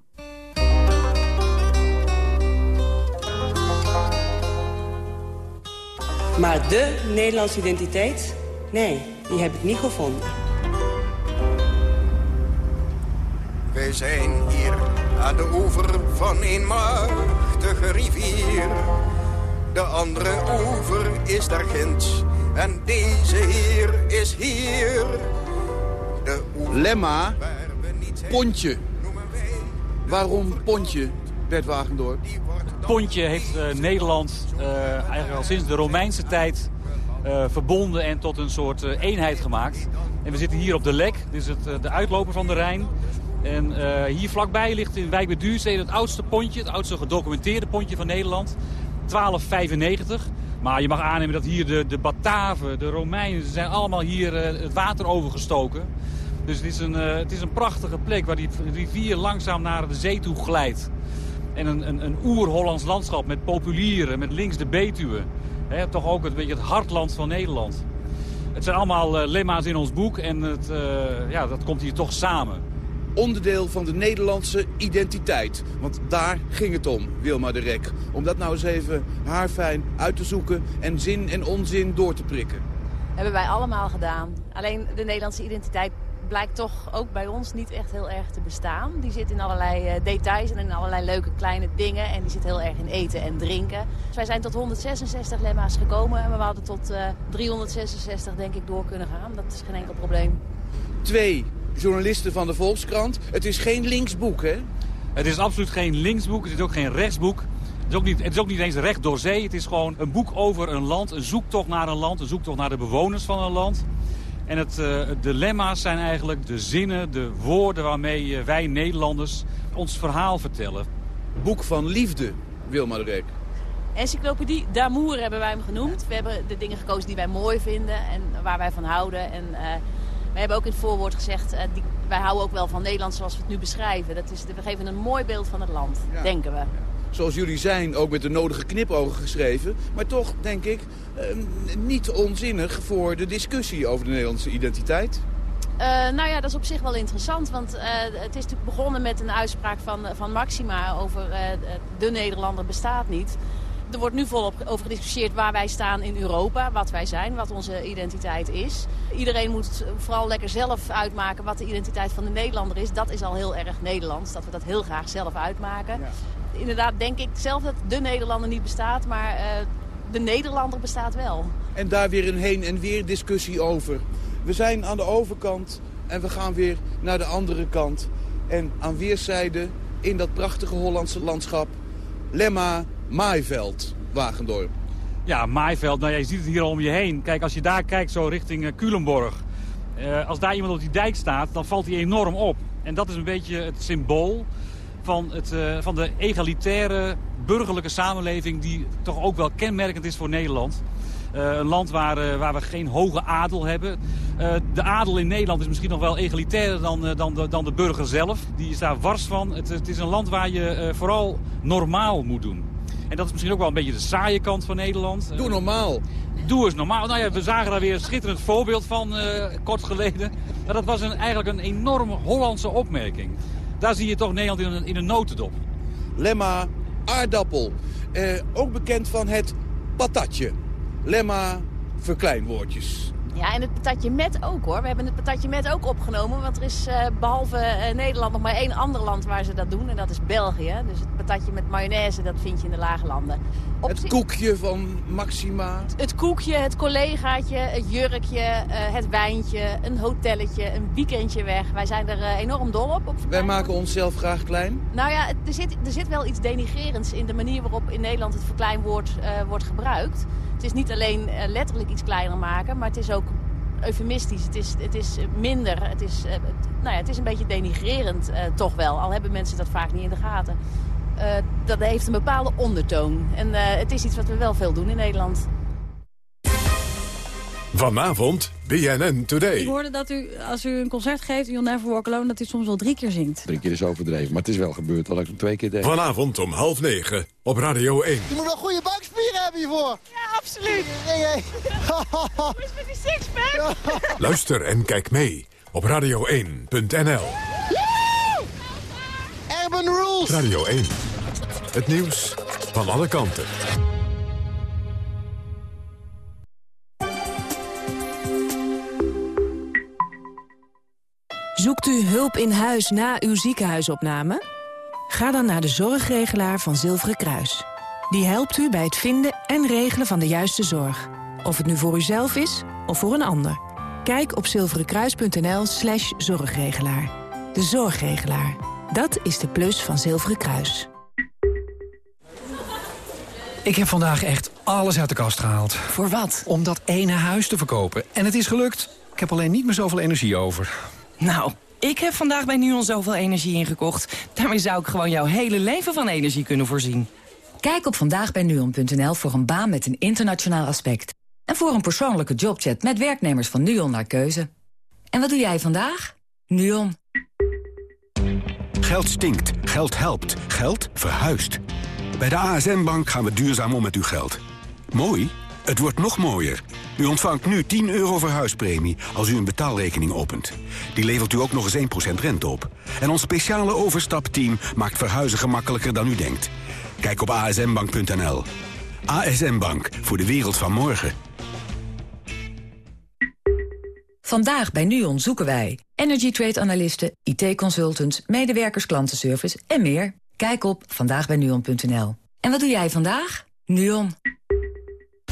Maar de Nederlandse identiteit, nee, die heb ik niet gevonden. Wij zijn hier aan de oever van een machtige rivier. De andere oever is daar ginds en deze hier is hier. De Lemma, Pontje. Waarom Pontje, Bert Wagendorp? Pontje heeft uh, Nederland uh, eigenlijk al sinds de Romeinse tijd uh, verbonden en tot een soort eenheid gemaakt. En we zitten hier op de Lek, dit is het, de uitloper van de Rijn. En hier vlakbij ligt in Wijk bij Duurzee het oudste pontje, het oudste gedocumenteerde pontje van Nederland. 1295. Maar je mag aannemen dat hier de, de Bataven, de Romeinen, ze zijn allemaal hier het water overgestoken. Dus het is, een, het is een prachtige plek waar die rivier langzaam naar de zee toe glijdt. En een, een, een oer-Hollands landschap met populieren, met links de Betuwe. He, toch ook een beetje het hartland van Nederland. Het zijn allemaal uh, lemma's in ons boek en het, uh, ja, dat komt hier toch samen. Onderdeel van de Nederlandse identiteit. Want daar ging het om, Wilma de Rek. Om dat nou eens even haarfijn uit te zoeken en zin en onzin door te prikken. Hebben wij allemaal gedaan. Alleen de Nederlandse identiteit blijkt toch ook bij ons niet echt heel erg te bestaan. Die zit in allerlei eh, details en in allerlei leuke kleine dingen. En die zit heel erg in eten en drinken. Dus wij zijn tot 166 lemma's gekomen. En we hadden tot 366 denk ik door kunnen gaan. Dat is geen enkel probleem. Twee journalisten van de Volkskrant. Het is geen linksboek, hè? Het is absoluut geen linksboek. Het is ook geen rechtsboek. Het is, ook niet, het is ook niet eens recht door zee. Het is gewoon een boek over een land, een zoektocht naar een land, een zoektocht naar de bewoners van een land. En het, uh, de lemma's zijn eigenlijk de zinnen, de woorden waarmee eh, wij Nederlanders ons verhaal vertellen. Boek van liefde, Wilma de Rek. Encyclopedie d'Amour hebben wij hem genoemd. We hebben de dingen gekozen die wij mooi vinden en waar wij van houden. En uh, we hebben ook in het voorwoord gezegd, die, wij houden ook wel van Nederland zoals we het nu beschrijven. Dat is, we geven een mooi beeld van het land, denken we zoals jullie zijn, ook met de nodige knipogen geschreven. Maar toch, denk ik, eh, niet onzinnig voor de discussie over de Nederlandse identiteit. Uh, nou ja, dat is op zich wel interessant, want uh, het is natuurlijk begonnen met een uitspraak van, van Maxima over uh, de Nederlander bestaat niet. Er wordt nu volop over gediscussieerd waar wij staan in Europa, wat wij zijn, wat onze identiteit is. Iedereen moet vooral lekker zelf uitmaken wat de identiteit van de Nederlander is. Dat is al heel erg Nederlands, dat we dat heel graag zelf uitmaken. Ja inderdaad denk ik zelf dat de Nederlander niet bestaat, maar uh, de Nederlander bestaat wel. En daar weer een heen en weer discussie over. We zijn aan de overkant en we gaan weer naar de andere kant. En aan weerszijden in dat prachtige Hollandse landschap Lemma, Maaiveld, Wagendorp. Ja, Maaiveld, nou, ja, je ziet het hier al om je heen. Kijk, als je daar kijkt zo richting uh, Culemborg. Uh, als daar iemand op die dijk staat, dan valt hij enorm op. En dat is een beetje het symbool van, het, uh, van de egalitaire burgerlijke samenleving... die toch ook wel kenmerkend is voor Nederland. Uh, een land waar, uh, waar we geen hoge adel hebben. de adel in Nederland is misschien nog wel egalitairder dan, dan, de, dan de burger zelf. Die is daar wars van. Het, het is een land waar je vooral normaal moet doen. En dat is misschien ook wel een beetje de saaie kant van Nederland. Doe normaal. Doe eens normaal. Nou ja, we zagen daar weer een schitterend voorbeeld van kort geleden. Maar dat was een, eigenlijk een enorme Hollandse opmerking. Daar zie je toch Nederland in een, in een notendop. Lemma, aardappel. Eh, ook bekend van het patatje. Lemma, verkleinwoordjes. Ja, en het patatje met ook hoor. We hebben het patatje met ook opgenomen. Want er is uh, behalve uh, Nederland nog maar één ander land waar ze dat doen. En dat is België. Dus het patatje met mayonaise, dat vind je in de lage landen. Op het koekje van Maxima. Het, het, koekje, het collegaatje, het jurkje, uh, het wijntje, een hotelletje, een weekendje weg. Wij zijn er enorm dol op. op Wij maken onszelf graag klein. Nou ja, er zit, er zit wel iets denigerends in de manier waarop in Nederland het verkleinwoord wordt gebruikt. Het is niet alleen letterlijk iets kleiner maken, maar het is ook eufemistisch. Het is, het is minder. Het is, nou ja, het is een beetje denigrerend uh, toch wel. Al hebben mensen dat vaak niet in de gaten. Dat heeft een bepaalde ondertoon. En het is iets wat we wel veel doen in Nederland. Vanavond BNN Today. Ik hoorde dat u, als u een concert geeft, You'll Never Walk Alone... dat u soms wel drie keer zingt. Drie keer is overdreven, maar het is wel gebeurd dat ik het twee keer deed. Vanavond om half negen op Radio 1. Je moet wel goede buikspieren hebben hiervoor. Ja, absoluut. Nee, nee. Hoe is met die sixpack? *laughs* Luister en kijk mee op radio1.nl. Urban Rules. Radio 1. Het nieuws van alle kanten. Zoekt u hulp in huis na uw ziekenhuisopname? Ga dan naar de zorgregelaar van Zilveren Kruis. Die helpt u bij het vinden en regelen van de juiste zorg. Of het nu voor uzelf is of voor een ander. Kijk op zilverenkruis.nl slash zorgregelaar. De zorgregelaar. Dat is de plus van Zilveren Kruis. Ik heb vandaag echt alles uit de kast gehaald. Voor wat? Om dat ene huis te verkopen. En het is gelukt. Ik heb alleen niet meer zoveel energie over. Nou, ik heb vandaag bij NUON zoveel energie ingekocht. Daarmee zou ik gewoon jouw hele leven van energie kunnen voorzien. Kijk op vandaagbijnuon.nl voor een baan met een internationaal aspect. En voor een persoonlijke jobchat met werknemers van NUON naar keuze. En wat doe jij vandaag? NUON. Geld stinkt, geld helpt, geld verhuist. Bij de ASN Bank gaan we duurzaam om met uw geld. Mooi? Het wordt nog mooier. U ontvangt nu 10 euro verhuispremie als u een betaalrekening opent. Die levert u ook nog eens 1% rente op. En ons speciale overstapteam maakt verhuizen gemakkelijker dan u denkt. Kijk op asmbank.nl. ASM Bank, voor de wereld van morgen. Vandaag bij NUON zoeken wij energy trade analisten, IT-consultants, medewerkers klantenservice en meer. Kijk op vandaagbijnuon.nl. En wat doe jij vandaag? NUON.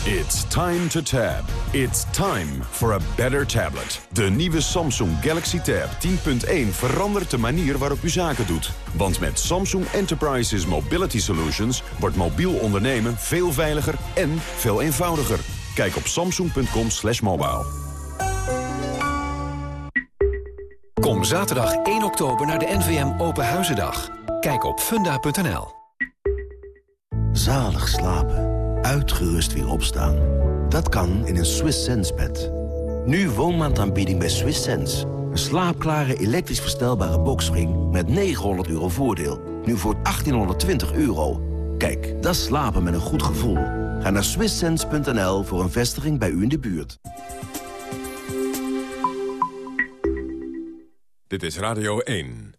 It's time to tab. It's time for a better tablet. De nieuwe Samsung Galaxy Tab 10.1 verandert de manier waarop u zaken doet. Want met Samsung Enterprises Mobility Solutions wordt mobiel ondernemen veel veiliger en veel eenvoudiger. Kijk op samsung.com slash mobile. Kom zaterdag 1 oktober naar de NVM Open Huizendag. Kijk op funda.nl. Zalig slapen. Uitgerust weer opstaan. Dat kan in een Swiss Sense bed. Nu woonmaandaanbieding bij Swiss Sense. Een slaapklare elektrisch verstelbare boxspring met 900 euro voordeel. Nu voor 1820 euro. Kijk, dat slapen met een goed gevoel. Ga naar swisssense.nl voor een vestiging bij u in de buurt. Dit is Radio 1.